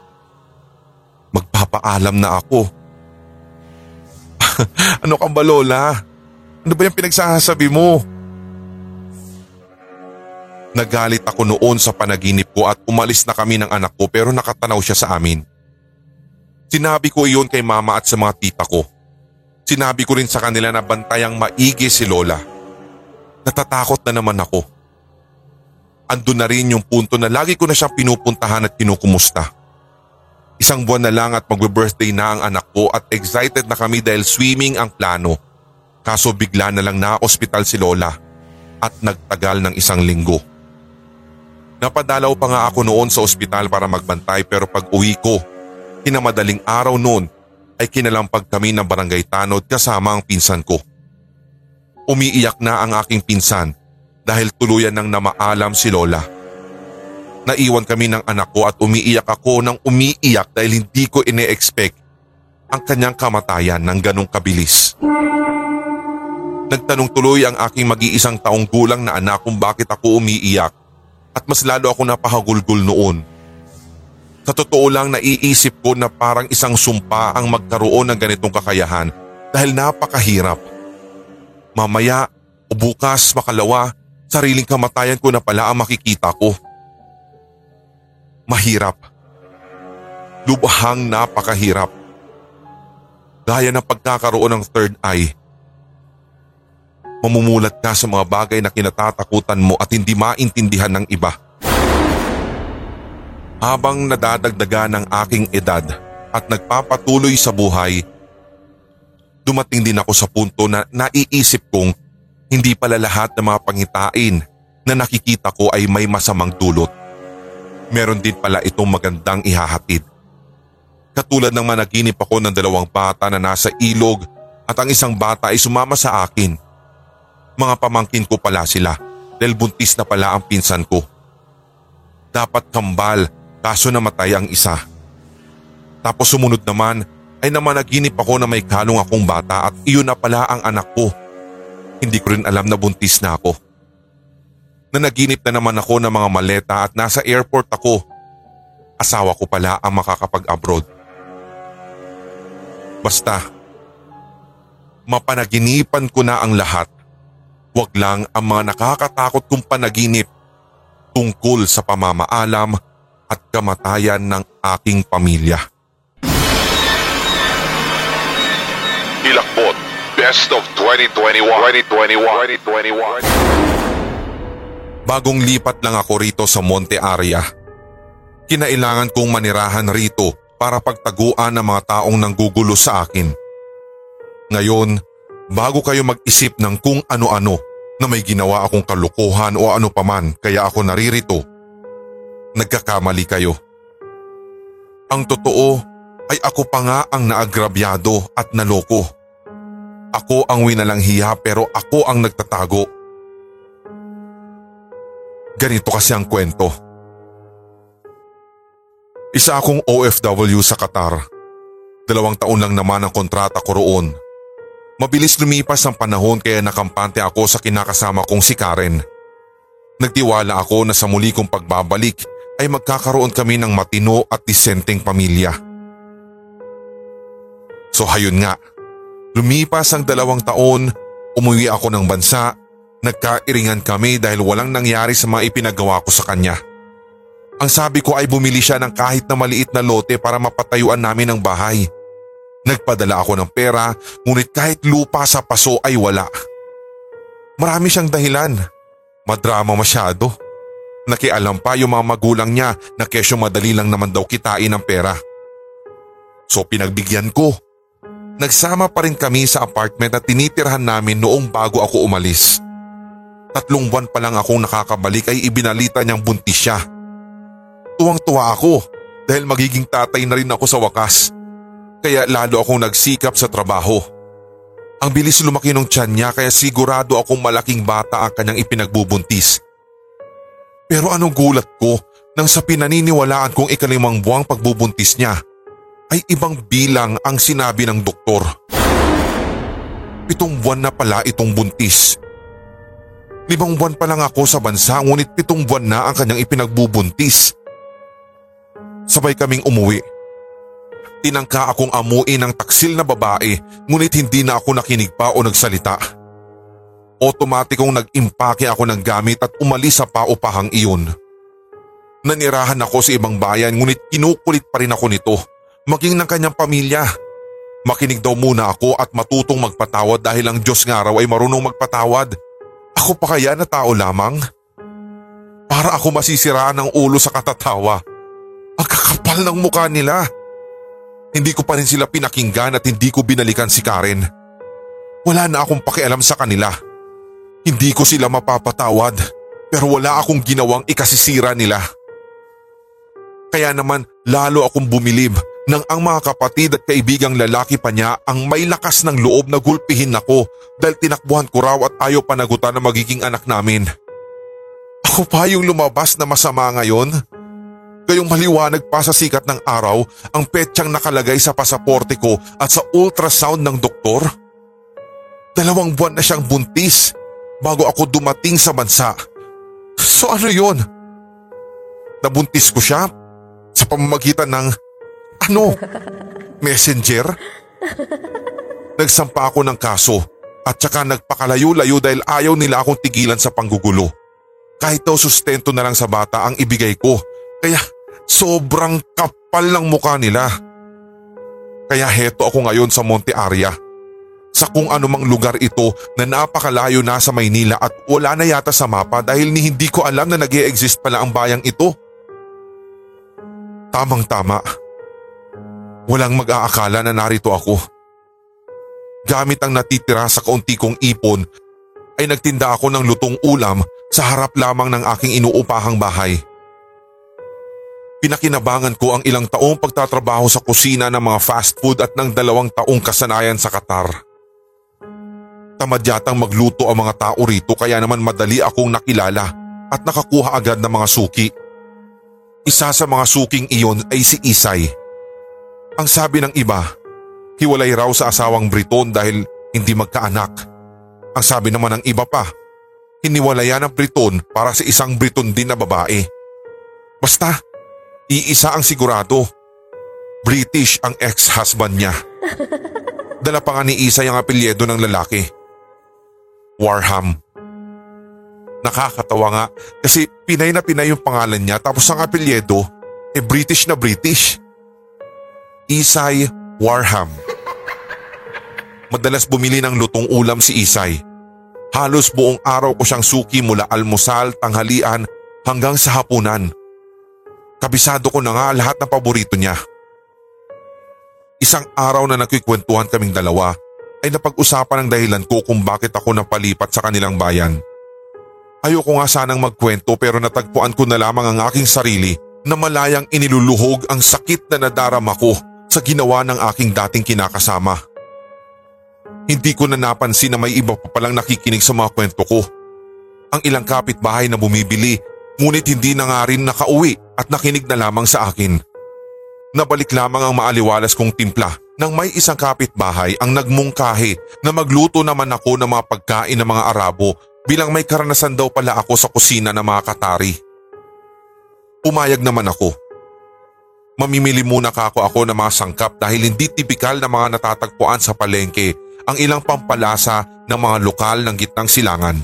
Magpapaalam na ako. ano kang ba Lola? Ano ba yung pinagsasabi mo? Nagalit ako noon sa panaginip ko at umalis na kami ng anak ko pero nakatanaw siya sa amin. Sinabi ko iyon kay mama at sa mga tita ko. Sinabi ko rin sa kanila na bantayang maigi si Lola. Natatakot na naman ako. Andun na rin yung punto na lagi ko na siyang pinupuntahan at kinukumusta. Isang buwan na lang at magbe-birthday na ang anak ko at excited na kami dahil swimming ang plano. Kaso bigla na lang na ospital si Lola at nagtagal ng isang linggo. Napadalaw pa nga ako noon sa ospital para magbantay pero pag uwi ko, kinamadaling araw noon ay kinalampag kami ng barangay tanod kasama ang pinsan ko. Umiiyak na ang aking pinsan dahil tuluyan nang namaalam si Lola. Naiwan kami ng anak ko at umiiyak ako ng umiiyak dahil hindi ko ine-expect ang kanyang kamatayan ng ganong kabilis. Nagtanong tuloy ang aking mag-iisang taong gulang na anak kung bakit ako umiiyak at mas lalo ako napahagulgul noon. Sa totoo lang naiisip ko na parang isang sumpa ang magkaroon ng ganitong kakayahan dahil napakahirap. Mamaya o bukas makalawa, sariling kamatayan ko na pala ang makikita ko. Mahirap. Lubhang napakahirap. Gaya ng pagkakaroon ng third eye mamumulat ka sa mga bagay na kinatatakutan mo at hindi maintindihan ng iba. Habang nadadagdaga ng aking edad at nagpapatuloy sa buhay, dumating din ako sa punto na naiisip kong hindi pala lahat ng mga pangitain na nakikita ko ay may masamang dulot. Meron din pala itong magandang ihahatid. Katulad ng managinip ako ng dalawang bata na nasa ilog at ang isang bata ay sumama sa akin mga pamangkin ko pala sila dahil buntis na pala ang pinsan ko. Dapat kambal kaso namatay ang isa. Tapos sumunod naman ay namanaginip ako na may kalong akong bata at iyon na pala ang anak ko. Hindi ko rin alam na buntis na ako. Nanaginip na naman ako ng mga maleta at nasa airport ako. Asawa ko pala ang makakapag-abroad. Basta, mapanaginipan ko na ang lahat Huwag lang ang mga nakakatakot kong panaginip tungkol sa pamamaalam at kamatayan ng aking pamilya. Ilakbot, Best of 2021. 2021. 2021. Bagong lipat lang ako rito sa Monte Aria. Kinailangan kong manirahan rito para pagtaguan ng mga taong nanggugulo sa akin. Ngayon, bago kayo mag-isip ng kung ano-ano na may ginawa akong kalukuhan o ano paman kaya ako naririto. Nagkakamali kayo. Ang totoo ay ako pa nga ang naagrabyado at naloko. Ako ang winalang hiya pero ako ang nagtatago. Ganito kasi ang kwento. Isa akong OFW sa Qatar. Dalawang taon lang naman ang kontrata ko roon Mabilis lumipas ang panahon kaya nakampante ako sa kinakasama kong si Karen. Nagtiwala ako na sa muli kong pagbabalik ay magkakaroon kami ng matino at disenteng pamilya. So hayun nga, lumipas ang dalawang taon, umuwi ako ng bansa, nagkairingan kami dahil walang nangyari sa mga ipinagawa ko sa kanya. Ang sabi ko ay bumili siya ng kahit na maliit na lote para mapatayuan namin ang bahay. Nagpadala ako ng pera ngunit kahit lupa sa paso ay wala. Marami siyang dahilan. Madrama masyado. Nakialam pa yung mga magulang niya na kesyo madali lang naman daw kitain ng pera. So pinagbigyan ko. Nagsama pa rin kami sa apartment na tinitirhan namin noong bago ako umalis. Tatlong buwan pa lang akong nakakabalik ay ibinalita niyang buntis siya. Tuwang-tuwa ako dahil magiging tatay na rin ako sa wakas kaya lalo akong nagsikap sa trabaho. Ang bilis lumaki ng tiyan niya kaya sigurado akong malaking bata ang kanyang ipinagbubuntis. Pero anong gulat ko nang sa pinaniniwalaan kong ikalimang buwang pagbubuntis niya ay ibang bilang ang sinabi ng doktor. Pitong buwan na pala itong buntis. Limang buwan pa lang ako sa bansa ngunit pitong buwan na ang kanyang ipinagbubuntis. Sabay kaming umuwi Tinangka akong amuin ng taksil na babae ngunit hindi na ako nakinig pa o nagsalita. Otomatikong nag-impake ako ng gamit at umalis sa paupahang iyon. Nanirahan ako sa ibang bayan ngunit kinukulit pa rin ako nito, maging ng kanyang pamilya. Makinig daw muna ako at matutong magpatawad dahil ang Diyos nga raw ay marunong magpatawad. Ako pa kaya na tao lamang? Para ako masisiraan ng ulo sa katatawa. Ang kakapal ng mukha nila. Hindi ko pa rin sila pinakinggan at hindi ko binalikan si Karen. Wala na akong pakialam sa kanila. Hindi ko sila mapapatawad pero wala akong ginawang ikasisira nila. Kaya naman lalo akong bumilib nang ang mga kapatid at kaibigang lalaki pa niya ang may lakas ng loob na gulpihin ako dahil tinakbuhan ko raw at ayaw panagutan na magiging anak namin. Ako pa yung lumabas na masama ngayon? Gayong maliwanag pa sa sikat ng araw ang petsyang nakalagay sa pasaporte ko at sa ultrasound ng doktor. Dalawang buwan na siyang buntis bago ako dumating sa bansa. So ano yon? Nabuntis ko siya sa pamamagitan ng ano? Messenger? Nagsampa ako ng kaso at saka nagpakalayo-layo dahil ayaw nila akong tigilan sa panggugulo. Kahit daw sustento na lang sa bata ang ibigay ko kaya sobrang kapal ng mukha nila. Kaya heto ako ngayon sa Monte Aria. Sa kung anumang lugar ito na napakalayo na sa Maynila at wala na yata sa mapa dahil ni hindi ko alam na nag exist pala ang bayang ito. Tamang tama. Walang mag-aakala na narito ako. Gamit ang natitira sa kaunti kong ipon ay nagtinda ako ng lutong ulam sa harap lamang ng aking inuupahang bahay. Pinakinabangan ko ang ilang taong pagtatrabaho sa kusina ng mga fast food at ng dalawang taong kasanayan sa Qatar. Tamad yatang magluto ang mga tao rito kaya naman madali akong nakilala at nakakuha agad ng mga suki. Isa sa mga suking iyon ay si Isay. Ang sabi ng iba, hiwalay raw sa asawang Briton dahil hindi magkaanak. Ang sabi naman ng iba pa, hiniwalayan ng Briton para sa isang Briton din na babae. Basta, Iisa ang sigurado. British ang ex-husband niya. Dala pa nga ni Isa yung apelyedo ng lalaki. Warham. Nakakatawa nga kasi Pinay na Pinay yung pangalan niya tapos ang apelyedo eh British na British. Isay Warham. Madalas bumili ng lutong ulam si Isay. Halos buong araw ko siyang suki mula almusal, tanghalian hanggang sa hapunan. Kabisado ko na nga lahat ng paborito niya. Isang araw na nagkikwentuhan kaming dalawa ay napag-usapan ang dahilan ko kung bakit ako napalipat sa kanilang bayan. Ayoko nga sanang magkwento pero natagpuan ko na lamang ang aking sarili na malayang iniluluhog ang sakit na nadarama ko sa ginawa ng aking dating kinakasama. Hindi ko na napansin na may iba pa palang nakikinig sa mga kwento ko. Ang ilang kapitbahay na bumibili ngunit hindi na nga rin nakauwi at nakinig na lamang sa akin. Nabalik lamang ang maaliwalas kong timpla nang may isang kapitbahay ang nagmungkahi na magluto naman ako ng mga pagkain ng mga Arabo bilang may karanasan daw pala ako sa kusina ng mga Katari. Pumayag naman ako. Mamimili muna ka ako ako ng mga sangkap dahil hindi tipikal na mga natatagpuan sa palengke ang ilang pampalasa ng mga lokal ng gitnang silangan.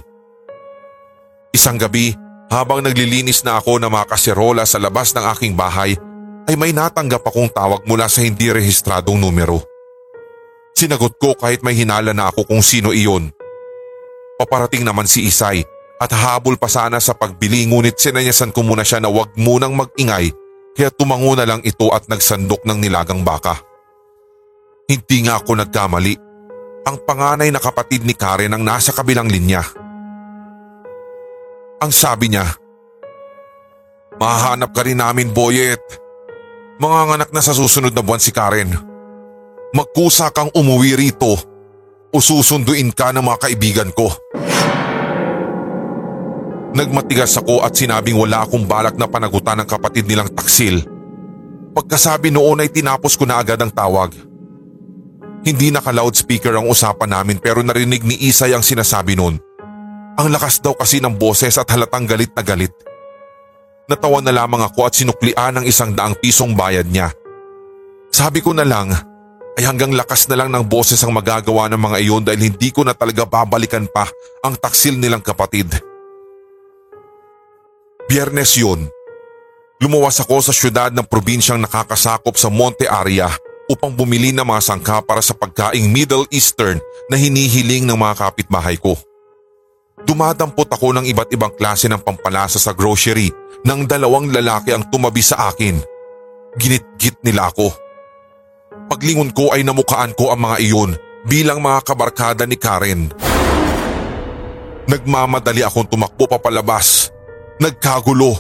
Isang gabi habang naglilinis na ako ng mga kaserola sa labas ng aking bahay ay may natanggap akong tawag mula sa hindi rehistradong numero. Sinagot ko kahit may hinala na ako kung sino iyon. Paparating naman si Isay at habol pa sana sa pagbili ngunit sinanyasan ko muna siya na wag munang magingay kaya tumango na lang ito at nagsandok ng nilagang baka. Hindi nga ako nagkamali. Ang panganay na kapatid ni Karen ang nasa kabilang linya. Ang sabi niya, Mahanap ka rin namin, Boyet. Mga anak na sa susunod na buwan si Karen. Magkusa kang umuwi rito o susunduin ka ng mga kaibigan ko. Nagmatigas ako at sinabing wala akong balak na panagutan ng kapatid nilang taksil. Pagkasabi noon ay tinapos ko na agad ang tawag. Hindi naka-loudspeaker ang usapan namin pero narinig ni Isay ang sinasabi noon. Ang lakas daw kasi ng boses at halatang galit na galit. Natawa na lamang ako at sinuklian ng isang daang pisong bayad niya. Sabi ko na lang ay hanggang lakas na lang ng boses ang magagawa ng mga iyon dahil hindi ko na talaga babalikan pa ang taksil nilang kapatid. Biyernes yun. Lumuwas ako sa syudad ng probinsyang nakakasakop sa Monte Aria upang bumili ng mga sangka para sa pagkaing Middle Eastern na hinihiling ng mga kapitbahay ko. Dumadampot ako ng iba't ibang klase ng pampalasa sa grocery nang dalawang lalaki ang tumabi sa akin. Ginit-git nila ako. Paglingon ko ay namukaan ko ang mga iyon bilang mga kabarkada ni Karen. Nagmamadali akong tumakbo papalabas. Nagkagulo.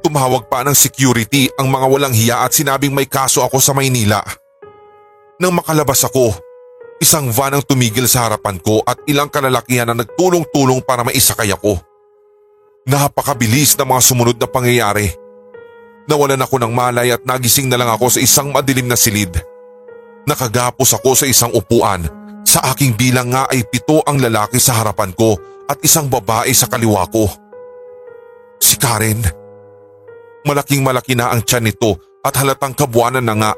Tumawag pa ng security ang mga walang hiya at sinabing may kaso ako sa Maynila. Nang makalabas ako, isang van ang tumigil sa harapan ko at ilang kalalakihan na nagtulong-tulong para maisakay ako. Napakabilis na mga sumunod na pangyayari. Nawalan ako ng malay at nagising na lang ako sa isang madilim na silid. Nakagapos ako sa isang upuan. Sa aking bilang nga ay pito ang lalaki sa harapan ko at isang babae sa kaliwa ko. Si Karen. Malaking malaki na ang tiyan nito at halatang kabuanan na nga.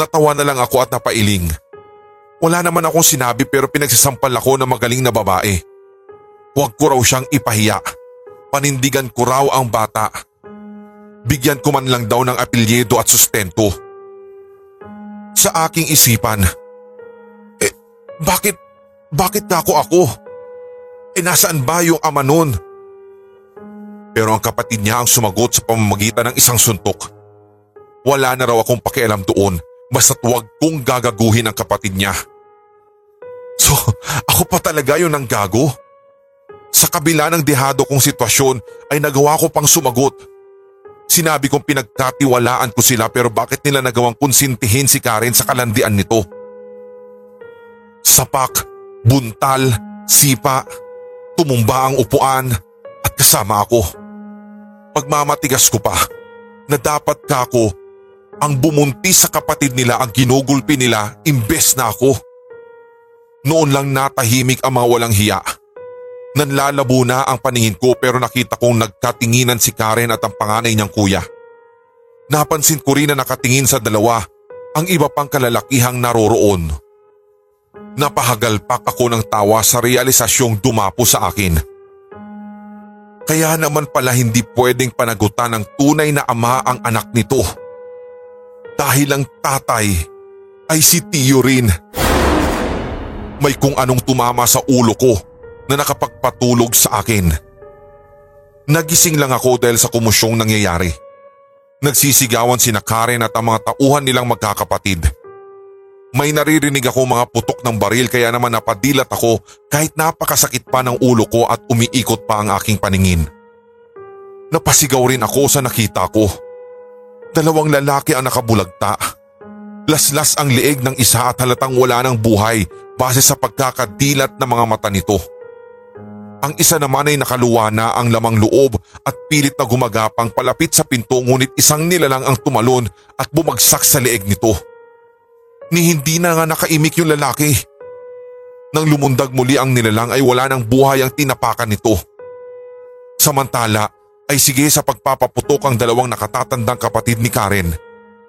Natawa na lang ako at napailing. Wala naman akong sinabi pero pinagsasampal ako ng magaling na babae. Huwag ko raw siyang ipahiya. Panindigan ko raw ang bata. Bigyan ko man lang daw ng apelyedo at sustento. Sa aking isipan, eh bakit, bakit na ako ako? Eh nasaan ba yung ama nun? Pero ang kapatid niya ang sumagot sa pamamagitan ng isang suntok. Wala na raw akong pakialam doon basta't huwag kong gagaguhin ang kapatid niya. So, ako pa talaga yung nanggago? Sa kabila ng dehado kong sitwasyon ay nagawa ko pang sumagot. Sinabi kong pinagkatiwalaan ko sila pero bakit nila nagawang konsintihin si Karen sa kalandian nito? Sapak, buntal, sipa, tumumba ang upuan at kasama ako. Pagmamatigas ko pa na dapat ka ako ang bumuntis sa kapatid nila ang ginugulpi nila imbes na ako. Noon lang natahimik ang mga walang hiya. Nanlalabo na ang paningin ko pero nakita kong nagkatinginan si Karen at ang panganay niyang kuya. Napansin ko rin na nakatingin sa dalawa ang iba pang kalalakihang naroroon. Napahagalpak ako ng tawa sa realisasyong dumapo sa akin. Kaya naman pala hindi pwedeng panagutan ng tunay na ama ang anak nito. Dahil ang tatay ay si Tio rin. May kung anong tumama sa ulo ko na nakapagpatulog sa akin. Nagising lang ako dahil sa kumusyong nangyayari. Nagsisigawan si Karen at ang mga tauhan nilang magkakapatid. May naririnig ako mga putok ng baril kaya naman napadilat ako kahit napakasakit pa ng ulo ko at umiikot pa ang aking paningin. Napasigaw rin ako sa nakita ko. Dalawang lalaki ang nakabulagta. Laslas ang leeg ng isa at halatang wala ng buhay base sa pagkakadilat ng mga mata nito. Ang isa naman ay nakaluwa na ang lamang loob at pilit na gumagapang palapit sa pinto ngunit isang nilalang ang tumalon at bumagsak sa leeg nito. Ni hindi na nga nakaimik yung lalaki. Nang lumundag muli ang nilalang ay wala ng buhay ang tinapakan nito. Samantala ay sige sa pagpapaputok ang dalawang nakatatandang kapatid ni Karen.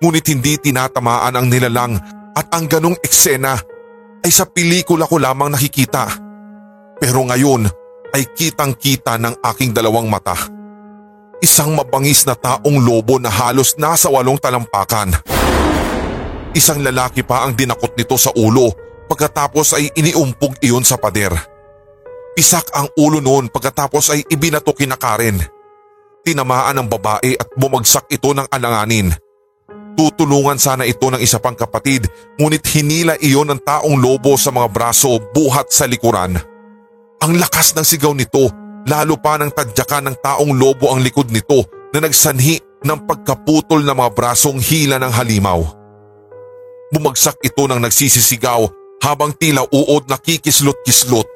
Ngunit hindi tinatamaan ang nilalang at ang ganong eksena ay sa pelikula ko lamang nakikita. Pero ngayon ay kitang kita ng aking dalawang mata. Isang mabangis na taong lobo na halos nasa walong talampakan. Isang lalaki pa ang dinakot nito sa ulo pagkatapos ay iniumpog iyon sa pader. Pisak ang ulo noon pagkatapos ay ibinato kina Karen. Tinamaan ang babae at bumagsak ito ng alanganin. Tutulungan sana ito ng isa pang kapatid ngunit hinila iyon ng taong lobo sa mga braso buhat sa likuran. Ang lakas ng sigaw nito, lalo pa ng tadyakan ng taong lobo ang likod nito na nagsanhi ng pagkaputol ng mga brasong hila ng halimaw. Bumagsak ito ng nagsisisigaw habang tila uod na kikislot-kislot.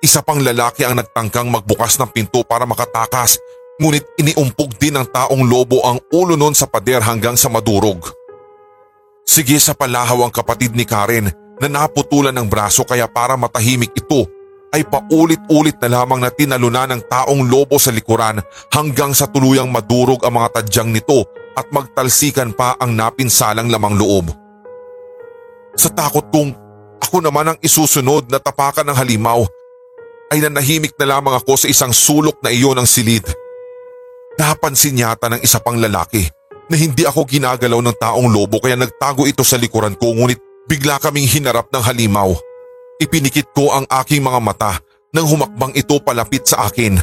Isa pang lalaki ang nagtangkang magbukas ng pinto para makatakas ngunit iniumpog din ng taong lobo ang ulo nun sa pader hanggang sa madurog. Sige sa palahaw ang kapatid ni Karen na naputulan ng braso kaya para matahimik ito ay paulit-ulit na lamang na tinalunan ng taong lobo sa likuran hanggang sa tuluyang madurog ang mga tadyang nito at magtalsikan pa ang napinsalang lamang loob. Sa takot kong ako naman ang isusunod na tapakan ng halimaw ay nanahimik na lamang ako sa isang sulok na iyon ng silid. Napansin yata ng isa pang lalaki na hindi ako ginagalaw ng taong lobo kaya nagtago ito sa likuran ko ngunit bigla kaming hinarap ng halimaw. Ipinikit ko ang aking mga mata nang humakbang ito palapit sa akin.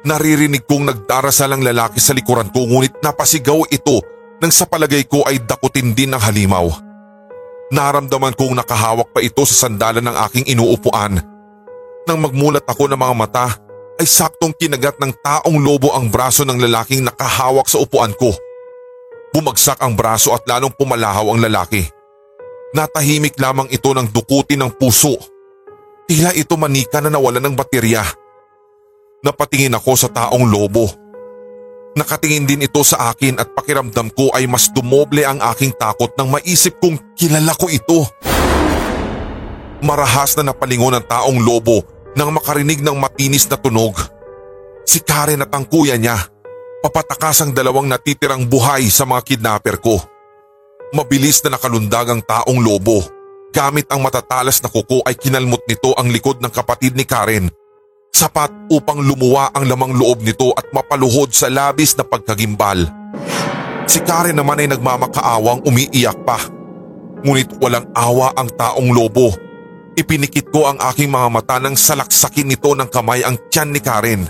Naririnig kong nagdarasal ang lalaki sa likuran ko ngunit napasigaw ito nang sa palagay ko ay dakutin din ng halimaw. Naramdaman kong nakahawak pa ito sa sandalan ng aking inuupuan. Nang magmulat ako ng mga mata ay saktong kinagat ng taong lobo ang braso ng lalaking nakahawak sa upuan ko. Bumagsak ang braso at lalong pumalahaw ang lalaki. Natahimik lamang ito ng dukutin ng puso. Tila ito manika na nawala ng baterya. Napatingin ako sa taong lobo. Nakatingin din ito sa akin at pakiramdam ko ay mas dumoble ang aking takot nang maisip kong kilala ko ito. Marahas na napalingon ang taong lobo nang makarinig ng matinis na tunog. Si Karen at ang kuya niya, papatakas ang dalawang natitirang buhay sa mga kidnapper ko. Mabilis na nakalundag ang taong lobo. Gamit ang matatalas na kuko ay kinalmot nito ang likod ng kapatid ni Karen sapat upang lumuwa ang lamang loob nito at mapaluhod sa labis na pagkagimbal. Si Karen naman ay nagmamakaawang umiiyak pa. Ngunit walang awa ang taong lobo. Ipinikit ko ang aking mga mata nang salaksakin nito ng kamay ang tiyan ni Karen.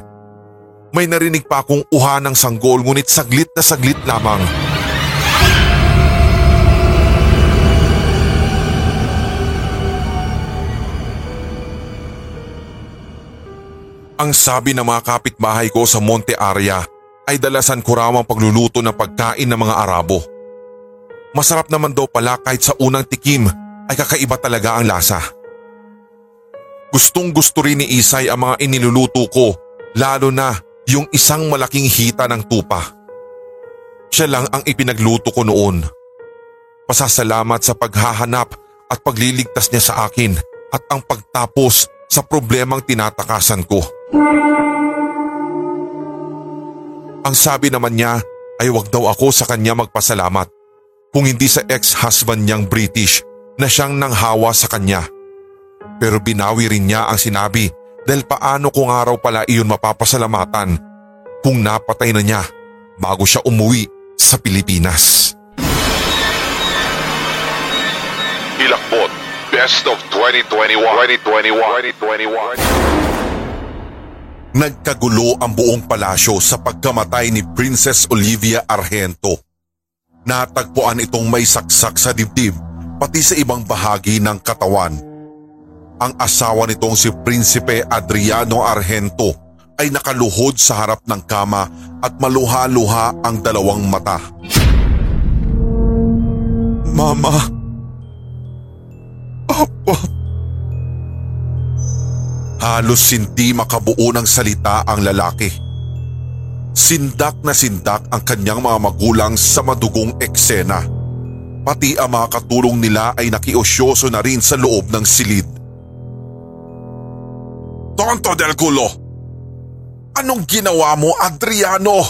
May narinig pa akong uha ng sanggol ngunit saglit na saglit lamang. Ang sabi ng mga kapitbahay ko sa Monte Aria ay dalasan ko raw ang pagluluto ng pagkain ng mga Arabo. Masarap naman daw pala kahit sa unang tikim ay kakaiba talaga ang lasa. Gustong gusto rin ni Isay ang mga iniluluto ko lalo na yung isang malaking hita ng tupa. Siya lang ang ipinagluto ko noon. Pasasalamat sa paghahanap at pagliligtas niya sa akin at ang pagtapos sa problemang tinatakasan ko. Ang sabi naman niya ay wag daw ako sa kanya magpasalamat kung hindi sa ex-husband niyang British na siyang nanghawa sa kanya. Pero binawi rin niya ang sinabi dahil paano kung araw pala iyon mapapasalamatan kung napatay na niya bago siya umuwi sa Pilipinas. Hilakbot, Best of 2021. 2021. 2021. Nagkagulo ang buong palasyo sa pagkamatay ni Princess Olivia Argento. Natagpuan itong may saksak sa dibdib pati sa ibang bahagi ng katawan. Ang asawa nitong si Prinsipe Adriano Argento ay nakaluhod sa harap ng kama at maluha-luha ang dalawang mata. Mama! Papa! Halos hindi makabuo ng salita ang lalaki. Sindak na sindak ang kanyang mga magulang sa madugong eksena. Pati ang mga katulong nila ay nakiosyoso na rin sa loob ng silid. Tonto del culo! Anong ginawa mo, Adriano?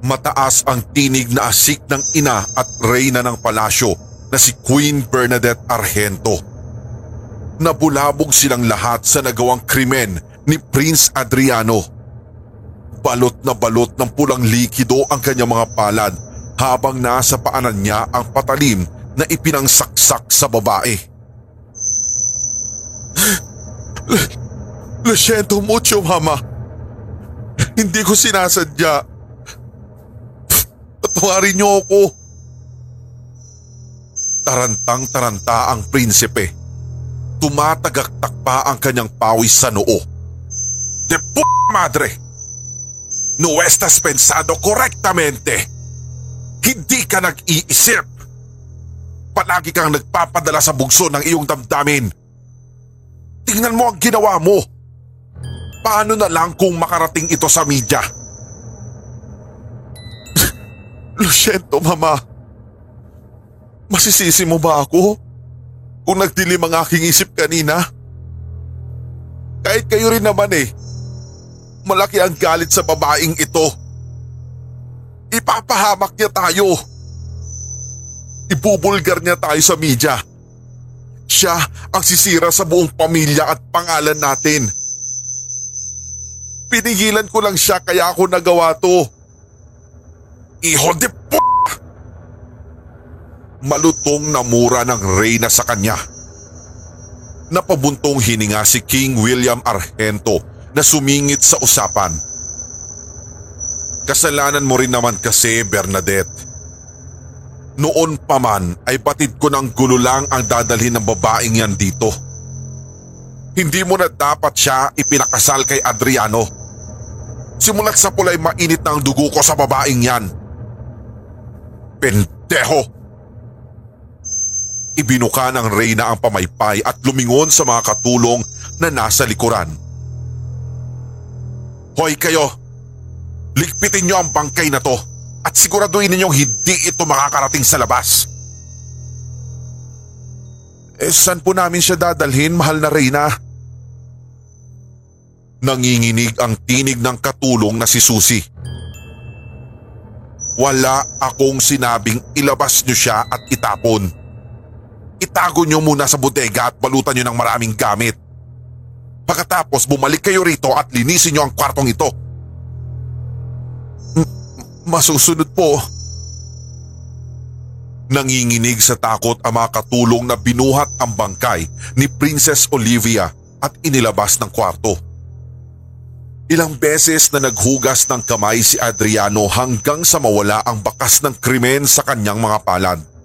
Mataas ang tinig na asik ng ina at reyna ng palasyo na si Queen Bernadette Argento. Nabulabog silang lahat sa nagawang krimen ni Prince Adriano. Balot na balot ng pulang likido ang kanyang mga palad habang nasa paanan niya ang patalim na ipinangsaksak sa babae. Lo siento mucho, mama. Hindi ko sinasadya. Patawarin niyo ako. Tarantang-taranta ang prinsipe tumatagaktak pa ang kanyang pawis sa noo. De p*** madre! No estás pensado correctamente. Hindi ka nag-iisip. Palagi kang nagpapadala sa bugso ng iyong damdamin. Tingnan mo ang ginawa mo. Paano na lang kung makarating ito sa media? Lo siento, mama. Masisisi mo ba ako? Kung nagdilim ang aking isip kanina. Kahit kayo rin naman eh. Malaki ang galit sa babaeng ito. Ipapahamak niya tayo. Ibubulgar niya tayo sa media. Siya ang sisira sa buong pamilya at pangalan natin. Pinigilan ko lang siya kaya ako nagawa to. P***! Malutong na mura ng Reyna sa kanya. Napabuntong hininga si King William Argento na sumingit sa usapan. Kasalanan mo rin naman kasi Bernadette. Noon pa man ay batid ko ng gulo lang ang dadalhin ng babaeng yan dito. Hindi mo na dapat siya ipinakasal kay Adriano. Simulat sa pulay mainit na dugo ko sa babaeng yan. Pendeho! Ibinuka ng Reyna ang pamaypay at lumingon sa mga katulong na nasa likuran. Hoy kayo! Ligpitin niyo ang bangkay na to at siguraduhin ninyong hindi ito makakarating sa labas. Eh saan po namin siya dadalhin, mahal na Reyna? Nanginginig ang tinig ng katulong na si Susi. Wala akong sinabing ilabas niyo siya at itapon. Itago niyo muna sa bodega at balutan niyo ng maraming gamit. Pagkatapos bumalik kayo rito at linisin niyo ang kwartong ito. M- masusunod po. Nanginginig sa takot ang mga katulong na binuhat ang bangkay ni Princess Olivia at inilabas ng kwarto. Ilang beses na naghugas ng kamay si Adriano hanggang sa mawala ang bakas ng krimen sa kanyang mga palad.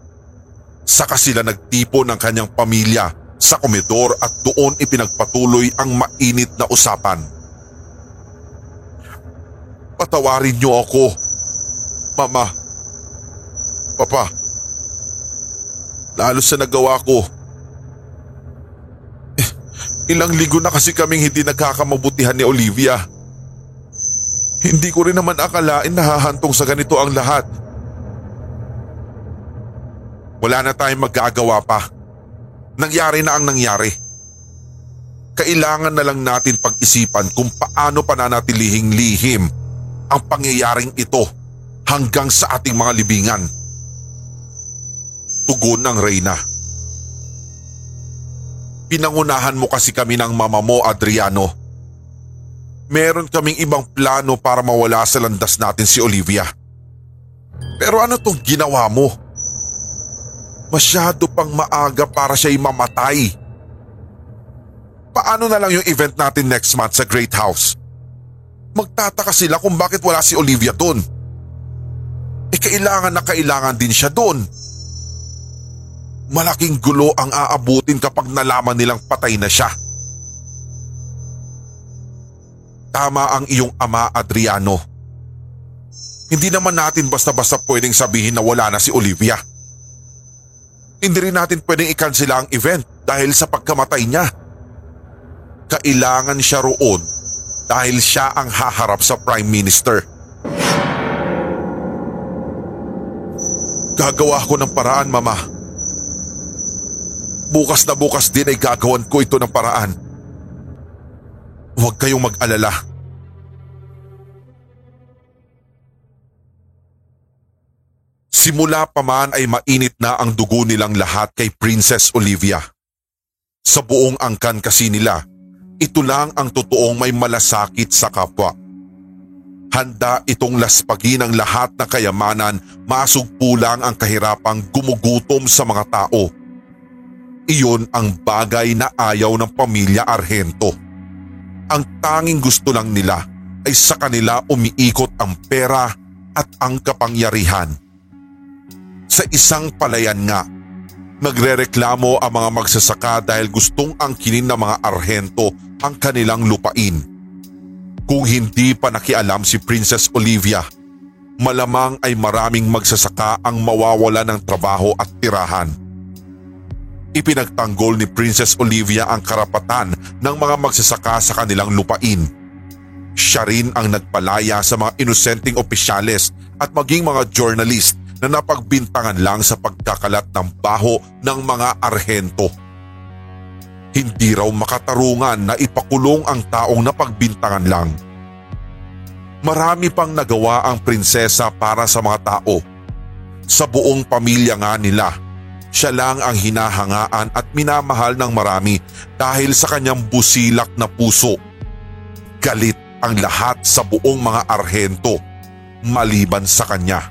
Saka sila nagtipo ng kanyang pamilya sa komedor at doon ipinagpatuloy ang mainit na usapan. Patawarin niyo ako, Mama, Papa. Lalo sa nagawa ko. Eh, Ilang ligo na kasi kaming hindi nagkakamabutihan ni Olivia. Hindi ko rin naman akalain na hahantong sa ganito ang lahat. Wala na tayong magagawa pa. Nangyari na ang nangyari. Kailangan na lang natin pag-isipan kung paano pananatilihing lihim ang pangyayaring ito hanggang sa ating mga libingan. Tugon ng Reyna. Pinangunahan mo kasi kami ng mama mo, Adriano. Meron kaming ibang plano para mawala sa landas natin si Olivia. Pero ano tong ginawa mo? Masyado pang maaga para siya'y mamatay. Paano na lang yung event natin next month sa Great House? Magtataka sila kung bakit wala si Olivia doon. Eh kailangan na kailangan din siya doon. Malaking gulo ang aabutin kapag nalaman nilang patay na siya. Tama ang iyong ama Adriano. Hindi naman natin basta-basta pwedeng sabihin na wala na si Olivia. Hindi rin natin pwedeng ikansela ang event dahil sa pagkamatay niya. Kailangan siya roon dahil siya ang haharap sa Prime Minister. Gagawa ko ng paraan, Mama. Bukas na bukas din ay gagawan ko ito ng paraan. Huwag kayong mag-alala. Simula pa man ay mainit na ang dugo nilang lahat kay Princess Olivia. Sa buong angkan kasi nila, ito lang ang totoong may malasakit sa kapwa. Handa itong laspagin ang lahat na kayamanan, masugpo lang ang kahirapang gumugutom sa mga tao. Iyon ang bagay na ayaw ng pamilya Argento. Ang tanging gusto lang nila ay sa kanila umiikot ang pera at ang kapangyarihan. Sa isang palayan nga, nagrereklamo ang mga magsasaka dahil gustong angkinin ng mga Argento ang kanilang lupain. Kung hindi pa nakialam si Princess Olivia, malamang ay maraming magsasaka ang mawawala ng trabaho at tirahan. Ipinagtanggol ni Princess Olivia ang karapatan ng mga magsasaka sa kanilang lupain. Siya rin ang nagpalaya sa mga inosenteng opisyales at maging mga journalist na napagbintangan lang sa pagkakalat ng baho ng mga arhento. Hindi raw makatarungan na ipakulong ang taong napagbintangan lang. Marami pang nagawa ang prinsesa para sa mga tao. Sa buong pamilya nga nila Siya lang ang hinahangaan at minamahal ng marami dahil sa kanyang busilak na puso. Galit ang lahat sa buong mga arhento maliban sa kanya.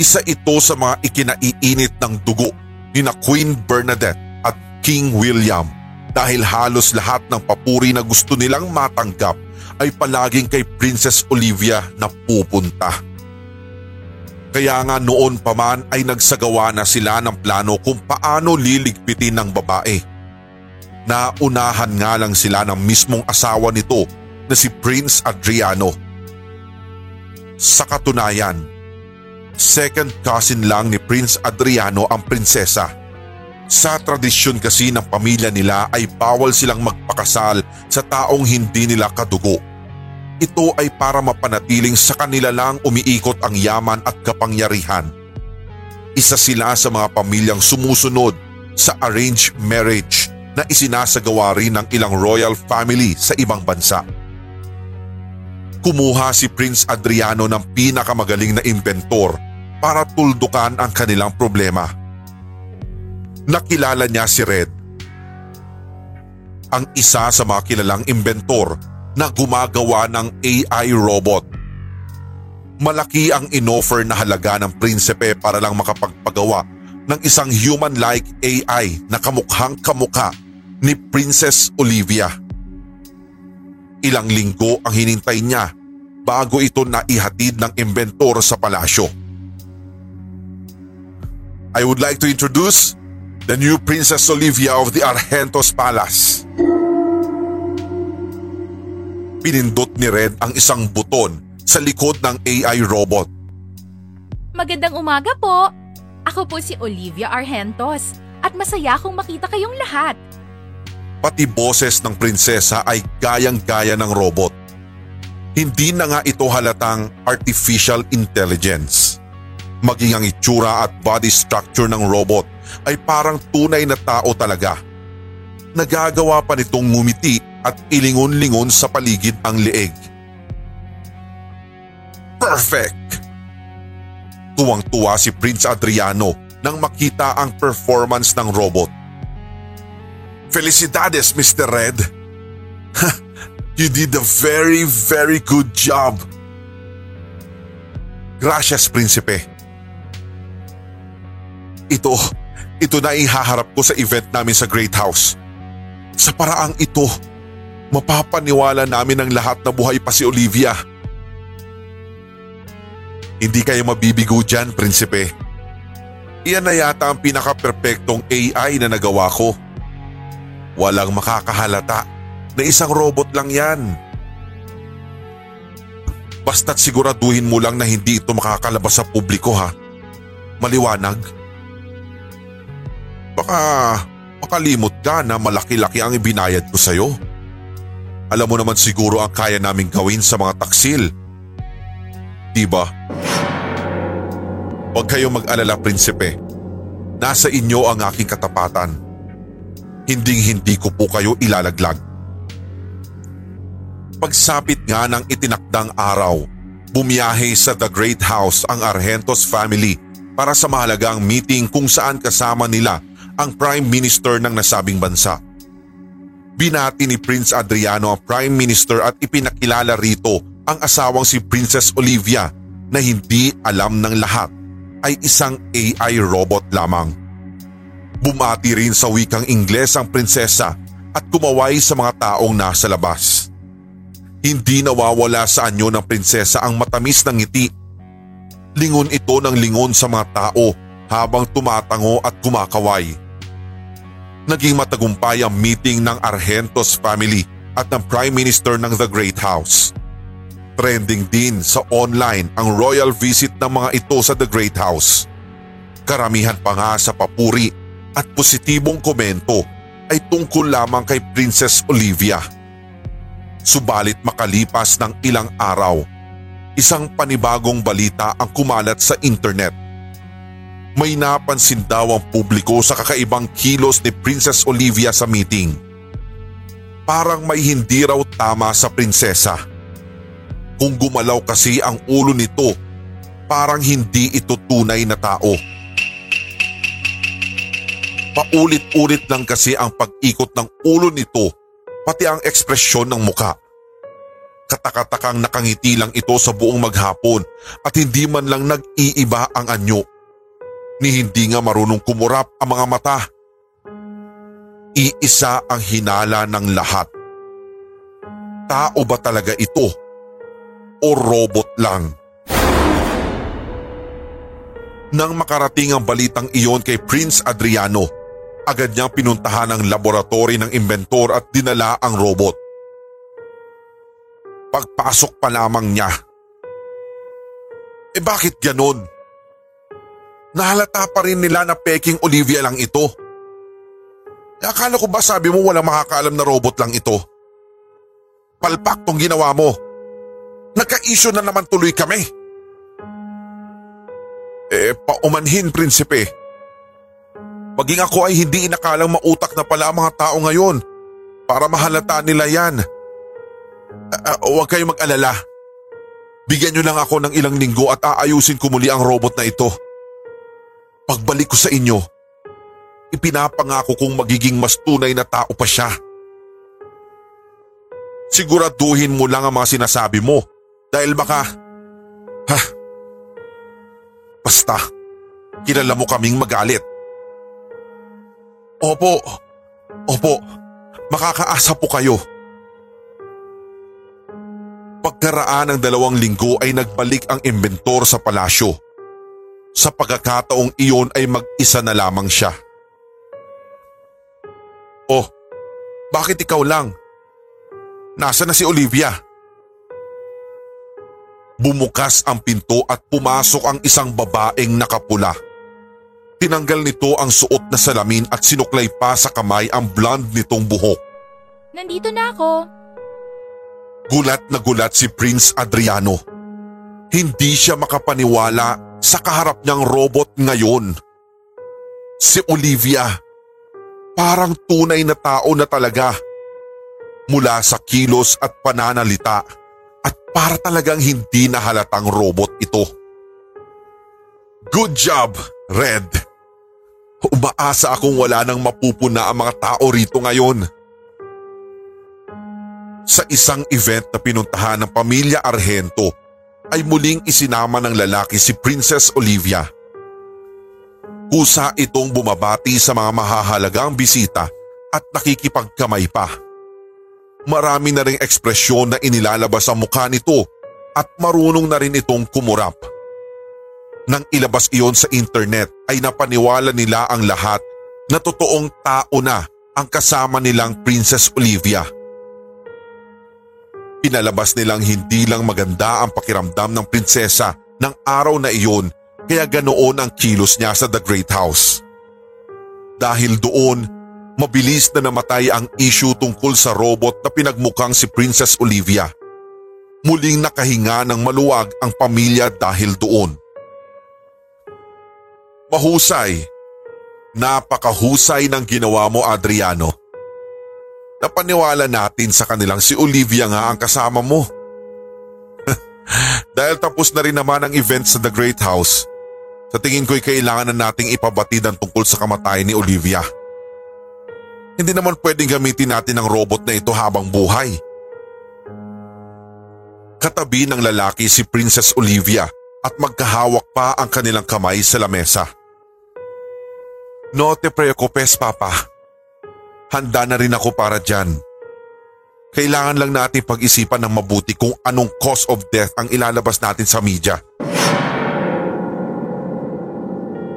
Isa ito sa mga ikinaiinit ng dugo ni na Queen Bernadette at King William dahil halos lahat ng papuri na gusto nilang matanggap ay palaging kay Princess Olivia na pupunta. Kaya nga noon pa man ay nagsagawa na sila ng plano kung paano liligpitin ng babae. Naunahan nga lang sila ng mismong asawa nito na si Prince Adriano. Sa katunayan, second cousin lang ni Prince Adriano ang prinsesa. Sa tradisyon kasi ng pamilya nila ay bawal silang magpakasal sa taong hindi nila kadugo. Ito ay para mapanatiling sa kanila lang umiikot ang yaman at kapangyarihan. Isa sila sa mga pamilyang sumusunod sa arranged marriage na isinasagawa rin ng ilang royal family sa ibang bansa. Kumuha si Prince Adriano ng pinakamagaling na inventor para tuldukan ang kanilang problema. Nakilala niya si Red. Ang isa sa mga kilalang inventor na gumagawa ng AI robot. Malaki ang inoffer na halaga ng prinsipe para lang makapagpagawa ng isang human-like AI na kamukhang kamukha ni Princess Olivia. Ilang linggo ang hinintay niya bago ito naihatid ng inventor sa palasyo. I would like to introduce the new Princess Olivia of the Argentos Palace. Pinindot ni Red ang isang buton sa likod ng AI robot. Magandang umaga po. Ako po si Olivia Argentos at masaya akong makita kayong lahat. Pati boses ng prinsesa ay gayang-gaya ng robot. Hindi na nga ito halatang artificial intelligence. Maging ang itsura at body structure ng robot ay parang tunay na tao talaga. Nagagawa pa nitong ngumiti at ilingon-lingon sa paligid ang leeg. Perfect! Tuwang-tuwa si Prince Adriano nang makita ang performance ng robot. Felicidades, Mr. Red! you did a very, very good job! Gracias, Prinsipe. Ito, ito na ihaharap ko sa event namin sa Great House. Sa paraang ito, mapapaniwala namin ang lahat na buhay pa si Olivia. Hindi kayo mabibigo dyan, prinsipe. Iyan na yata ang pinaka-perpektong AI na nagawa ko. Walang makakahalata na isang robot lang yan. Basta't siguraduhin mo lang na hindi ito makakalabas sa publiko ha. Maliwanag. Baka makalimot ka na malaki-laki ang ibinayad ko sa'yo. Alam mo naman siguro ang kaya naming gawin sa mga taksil. Diba? Huwag kayong mag-alala, prinsipe. Nasa inyo ang aking katapatan. Hinding-hindi ko po kayo ilalaglag. Pagsapit nga ng itinakdang araw, bumiyahe sa The Great House ang Argentos family para sa mahalagang meeting kung saan kasama nila ang Prime Minister ng nasabing bansa. Binati ni Prince Adriano ang Prime Minister at ipinakilala rito ang asawang si Princess Olivia na hindi alam ng lahat ay isang AI robot lamang. Bumati rin sa wikang Ingles ang prinsesa at kumaway sa mga taong nasa labas. Hindi nawawala sa anyo ng prinsesa ang matamis ng ngiti. Lingon ito ng lingon sa mga tao habang tumatango at kumakaway naging matagumpay ang meeting ng Argentos family at ng Prime Minister ng The Great House. Trending din sa online ang royal visit ng mga ito sa The Great House. Karamihan pa nga sa papuri at positibong komento ay tungkol lamang kay Princess Olivia. Subalit makalipas ng ilang araw, isang panibagong balita ang kumalat sa internet may napansin daw ang publiko sa kakaibang kilos ni Princess Olivia sa meeting. Parang may hindi raw tama sa prinsesa. Kung gumalaw kasi ang ulo nito, parang hindi ito tunay na tao. Paulit-ulit lang kasi ang pag-ikot ng ulo nito pati ang ekspresyon ng muka. Katakatakang nakangiti lang ito sa buong maghapon at hindi man lang nag-iiba ang anyo. Ni hindi nga marunong kumurap ang mga mata. Iisa ang hinala ng lahat. Tao ba talaga ito? O robot lang? Nang makarating ang balitang iyon kay Prince Adriano, agad niyang pinuntahan ang laboratory ng inventor at dinala ang robot. Pagpasok pa lamang niya. Eh bakit ganon? Nahalata pa rin nila na peking Olivia lang ito. Eh, akala ko ba sabi mo walang makakaalam na robot lang ito? Palpak tong ginawa mo. Nagka-issue na naman tuloy kami. Eh, paumanhin, prinsipe. Maging ako ay hindi inakalang mautak na pala ang mga tao ngayon para mahalata nila yan. Uh, huwag kayong mag-alala. Bigyan nyo lang ako ng ilang linggo at aayusin ko muli ang robot na ito. Pagbalik ko sa inyo, ipinapangako kong magiging mas tunay na tao pa siya. Siguraduhin mo lang ang mga sinasabi mo dahil baka… Ha? Basta, kilala mo kaming magalit. Opo, opo, makakaasa po kayo. Pagkaraan ng dalawang linggo ay nagbalik ang inventor sa palasyo. Sa pagkakataong iyon ay mag-isa na lamang siya. Oh, bakit ikaw lang? Nasa na si Olivia? Bumukas ang pinto at pumasok ang isang babaeng nakapula. Tinanggal nito ang suot na salamin at sinuklay pa sa kamay ang blonde nitong buhok. Nandito na ako. Gulat na gulat si Prince Adriano. Hindi siya makapaniwala sa kaharap niyang robot ngayon. Si Olivia. Parang tunay na tao na talaga. Mula sa kilos at pananalita at para talagang hindi nahalatang robot ito. Good job, Red. Umaasa akong wala nang mapupuna ang mga tao rito ngayon. Sa isang event na pinuntahan ng pamilya Argento ay muling isinama ng lalaki si Princess Olivia. Kusa itong bumabati sa mga mahahalagang bisita at nakikipagkamay pa. Marami na ring ekspresyon na inilalabas ang mukha nito at marunong na rin itong kumurap. Nang ilabas iyon sa internet ay napaniwala nila ang lahat na totoong tao na ang kasama nilang Princess Olivia. Pinalabas nilang hindi lang maganda ang pakiramdam ng prinsesa ng araw na iyon kaya ganoon ang kilos niya sa The Great House. Dahil doon, mabilis na namatay ang issue tungkol sa robot na pinagmukhang si Princess Olivia. Muling nakahinga ng maluwag ang pamilya dahil doon. Mahusay. Napakahusay ng ginawa mo Adriano. Napaniwala natin sa kanilang si Olivia nga ang kasama mo. Dahil tapos na rin naman ang event sa The Great House, sa tingin ko'y kailangan na nating ipabatid ang tungkol sa kamatayan ni Olivia. Hindi naman pwedeng gamitin natin ang robot na ito habang buhay. Katabi ng lalaki si Princess Olivia at magkahawak pa ang kanilang kamay sa lamesa. No te preocupes, Papa. Handa na rin ako para dyan. Kailangan lang natin pag-isipan ng mabuti kung anong cause of death ang ilalabas natin sa media.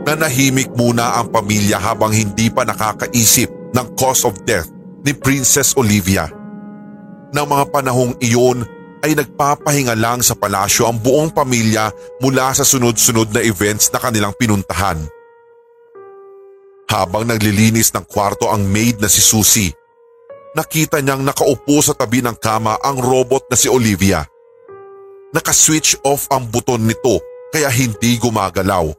Nanahimik muna ang pamilya habang hindi pa nakakaisip ng cause of death ni Princess Olivia. Nang mga panahong iyon ay nagpapahinga lang sa palasyo ang buong pamilya mula sa sunod-sunod na events na kanilang pinuntahan. Habang naglilinis ng kwarto ang maid na si Susie, nakita niyang nakaupo sa tabi ng kama ang robot na si Olivia. Naka-switch off ang buton nito kaya hindi gumagalaw.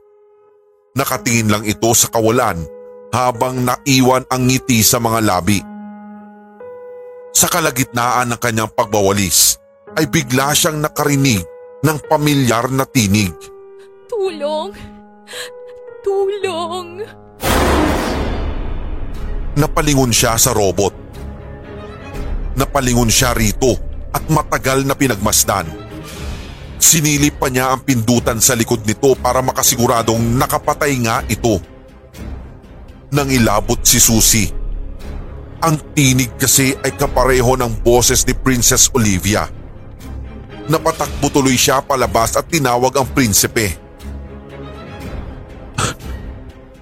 Nakatingin lang ito sa kawalan habang naiwan ang ngiti sa mga labi. Sa kalagitnaan ng kanyang pagbawalis ay bigla siyang nakarinig ng pamilyar na tinig. Tulong! Tulong! Napalingon siya sa robot. Napalingon siya rito at matagal na pinagmasdan. Sinilip pa niya ang pindutan sa likod nito para makasiguradong nakapatay nga ito. Nang ilabot si Susie. Ang tinig kasi ay kapareho ng boses ni Princess Olivia. Napatakbo tuloy siya palabas at tinawag ang prinsipe.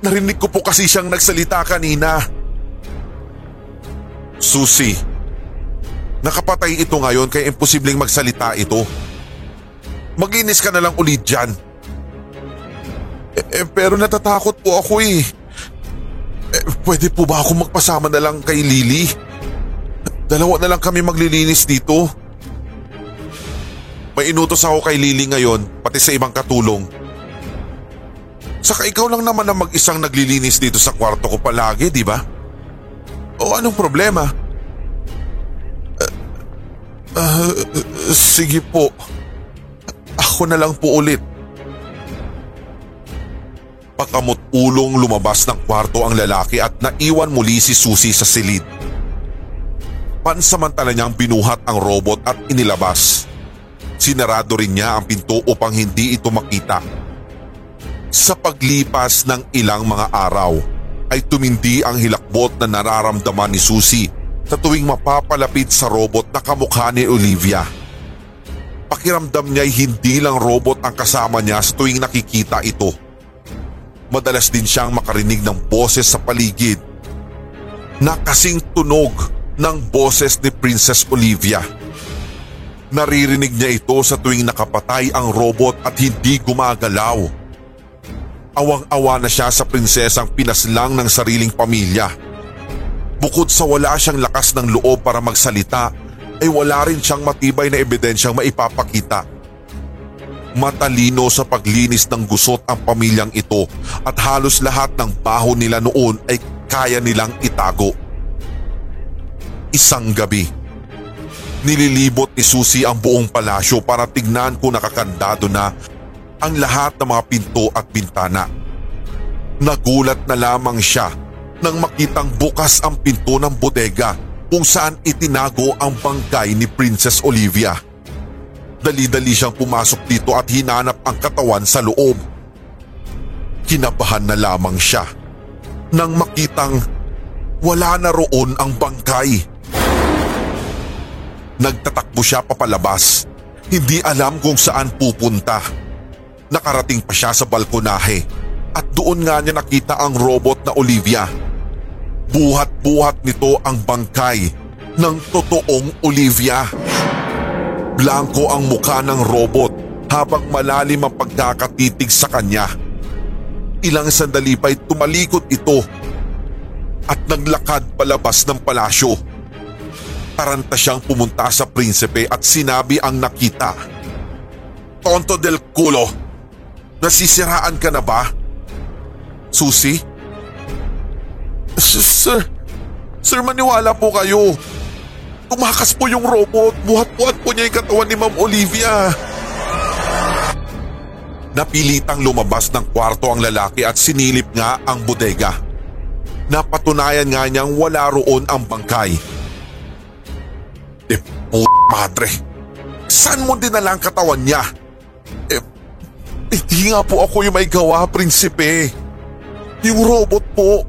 Narinig ko po kasi siyang nagsalita kanina. Susie, nakapatay ito ngayon kaya imposibleng magsalita ito. Maginis ka na lang ulit dyan. Eh, eh, pero natatakot po ako eh. eh. Pwede po ba ako magpasama na lang kay Lily? Dalawa na lang kami maglilinis dito. May inutos ako kay Lily ngayon, pati sa ibang katulong. Saka ikaw lang naman ang mag-isang naglilinis dito sa kwarto ko palagi, di ba? O anong problema? Uh, uh, sige po. Ako na lang po ulit. Pakamot ulong lumabas ng kwarto ang lalaki at naiwan muli si Susie sa silid. Pansamantala niyang binuhat ang robot at inilabas. Sinarado rin niya ang pinto upang hindi ito makita. Sa paglipas ng ilang mga araw ay tumindi ang hilakbot na nararamdaman ni Susie sa tuwing mapapalapit sa robot na kamukha ni Olivia. Pakiramdam niya ay hindi lang robot ang kasama niya sa tuwing nakikita ito. Madalas din siyang makarinig ng boses sa paligid na kasing tunog ng boses ni Princess Olivia. Naririnig niya ito sa tuwing nakapatay ang robot at hindi gumagalaw. Awang-awa na siya sa prinsesang pinaslang ng sariling pamilya. Bukod sa wala siyang lakas ng loob para magsalita, ay wala rin siyang matibay na ebidensyang maipapakita. Matalino sa paglinis ng gusot ang pamilyang ito at halos lahat ng baho nila noon ay kaya nilang itago. Isang gabi, Nililibot ni Susie ang buong palasyo para tignan kung nakakandado na ang lahat ng mga pinto at bintana. Nagulat na lamang siya nang makitang bukas ang pinto ng bodega kung saan itinago ang bangkay ni Princess Olivia. Dali-dali siyang pumasok dito at hinanap ang katawan sa loob. Kinabahan na lamang siya nang makitang wala na roon ang bangkay. Nagtatakbo siya papalabas. Hindi alam kung saan pupunta. Nakarating pa siya sa balkonahe at doon nga niya nakita ang robot na Olivia. Buhat-buhat nito ang bangkay ng totoong Olivia. Blanco ang mukha ng robot habang malalim ang pagkakatitig sa kanya. Ilang sandali pa'y tumalikod ito at naglakad palabas ng palasyo. Taranta siyang pumunta sa prinsipe at sinabi ang nakita. Tonto del culo, nasisiraan ka na ba? Susi? Sir, sir maniwala po kayo. Tumakas po yung robot, buhat-buhat po niya yung katawan ni Ma'am Olivia. Napilitang lumabas ng kwarto ang lalaki at sinilip nga ang bodega. Napatunayan nga niyang wala roon ang bangkay. Eh, p*** madre. Saan mo dinala ang katawan niya? Eh, hindi nga po ako yung may gawa, prinsipe. Yung robot po.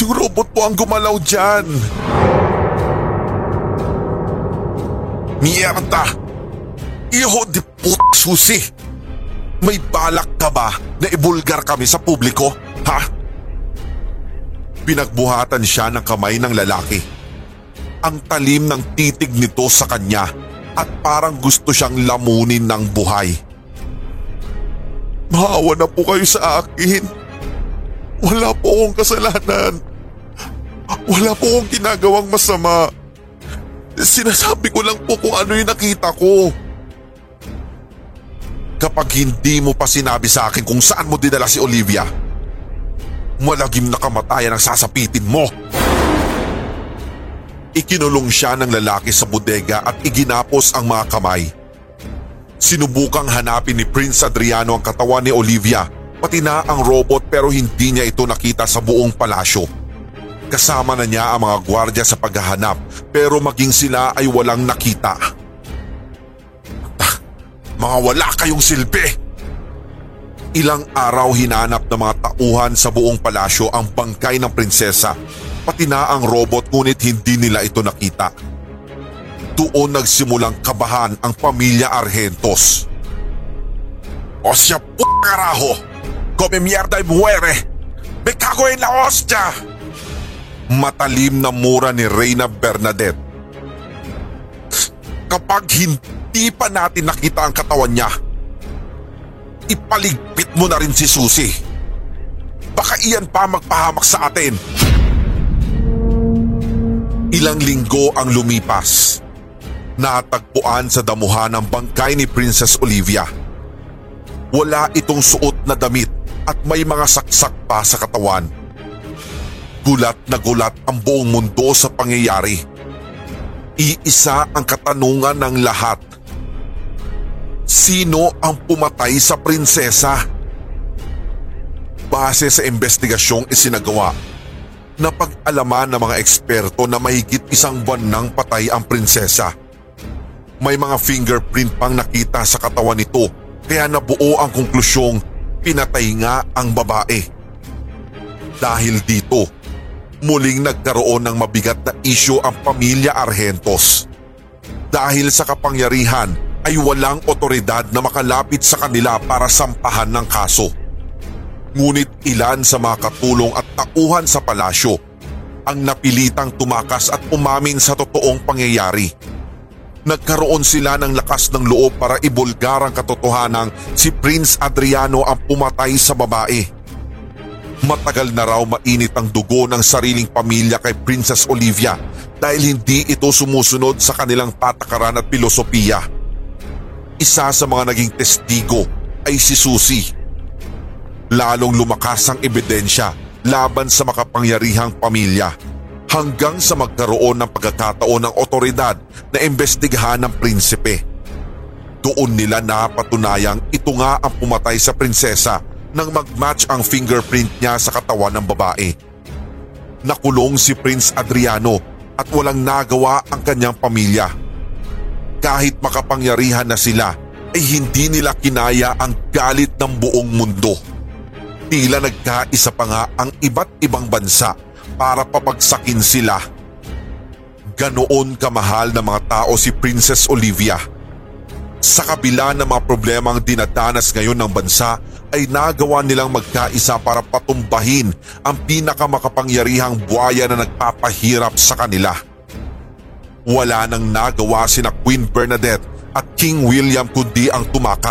Yung robot po ang gumalaw dyan. Mierda! Iho di p*** susi! May balak ka ba na ibulgar kami sa publiko? Ha? Pinagbuhatan siya ng kamay ng lalaki. Ang talim ng titig nito sa kanya at parang gusto siyang lamunin ng buhay. Maawa na po kayo sa akin. Wala po akong kasalanan. Wala po akong ginagawang masama. Sinasabi ko lang po kung ano yung nakita ko. Kapag hindi mo pa sinabi sa akin kung saan mo dinala si Olivia, malagim na kamatayan ang sasapitin mo. Ikinulong siya ng lalaki sa bodega at iginapos ang mga kamay. Sinubukang hanapin ni Prince Adriano ang katawan ni Olivia, pati na ang robot pero hindi niya ito nakita sa buong palasyo. Kasama na niya ang mga gwardya sa paghahanap pero maging sila ay walang nakita. Mga wala kayong silbi! Ilang araw hinanap ng mga tauhan sa buong palasyo ang bangkay ng prinsesa, pati na ang robot ngunit hindi nila ito nakita. Doon nagsimulang kabahan ang pamilya Argentos. O siya p*** karaho! Come mierda y muere! Me cago en la hostia! Matalim na mura ni Reyna Bernadette. Kapag hindi pa natin nakita ang katawan niya, ipaligpit mo na rin si Susie. Baka iyan pa magpahamak sa atin. Ilang linggo ang lumipas. Natagpuan sa damuhan ang bangkay ni Princess Olivia. Wala itong suot na damit at may mga saksak pa sa katawan. Gulat na gulat ang buong mundo sa pangyayari. Iisa ang katanungan ng lahat. Sino ang pumatay sa prinsesa? Base sa investigasyong isinagawa, napag-alaman ng mga eksperto na mahigit isang buwan nang patay ang prinsesa. May mga fingerprint pang nakita sa katawan nito kaya nabuo ang konklusyong pinatay nga ang babae. Dahil dito, muling nagkaroon ng mabigat na isyo ang pamilya Argentos. Dahil sa kapangyarihan ay walang otoridad na makalapit sa kanila para sampahan ng kaso. Ngunit ilan sa mga katulong at tauhan sa palasyo ang napilitang tumakas at umamin sa totoong pangyayari. Nagkaroon sila ng lakas ng loob para ibulgar ang katotohanang si Prince Adriano ang pumatay sa babae. Matagal na raw mainit ang dugo ng sariling pamilya kay Princess Olivia dahil hindi ito sumusunod sa kanilang patakaran at filosofiya. Isa sa mga naging testigo ay si Susie. Lalong lumakas ang ebidensya laban sa makapangyarihang pamilya hanggang sa magkaroon ng pagkakataon ng otoridad na imbestigahan ng prinsipe. Doon nila napatunayang ito nga ang pumatay sa prinsesa nang mag-match ang fingerprint niya sa katawan ng babae. Nakulong si Prince Adriano at walang nagawa ang kanyang pamilya. Kahit makapangyarihan na sila ay hindi nila kinaya ang galit ng buong mundo. Tila nagkaisa pa nga ang iba't ibang bansa para papagsakin sila. Ganoon kamahal ng mga tao si Princess Olivia. Sa kabila ng mga problemang dinadanas ngayon ng bansa ay nagawa nilang magkaisa para patumbahin ang pinakamakapangyarihang buhaya na nagpapahirap sa kanila. Wala nang nagawa sina Queen Bernadette at King William kundi ang tumakas.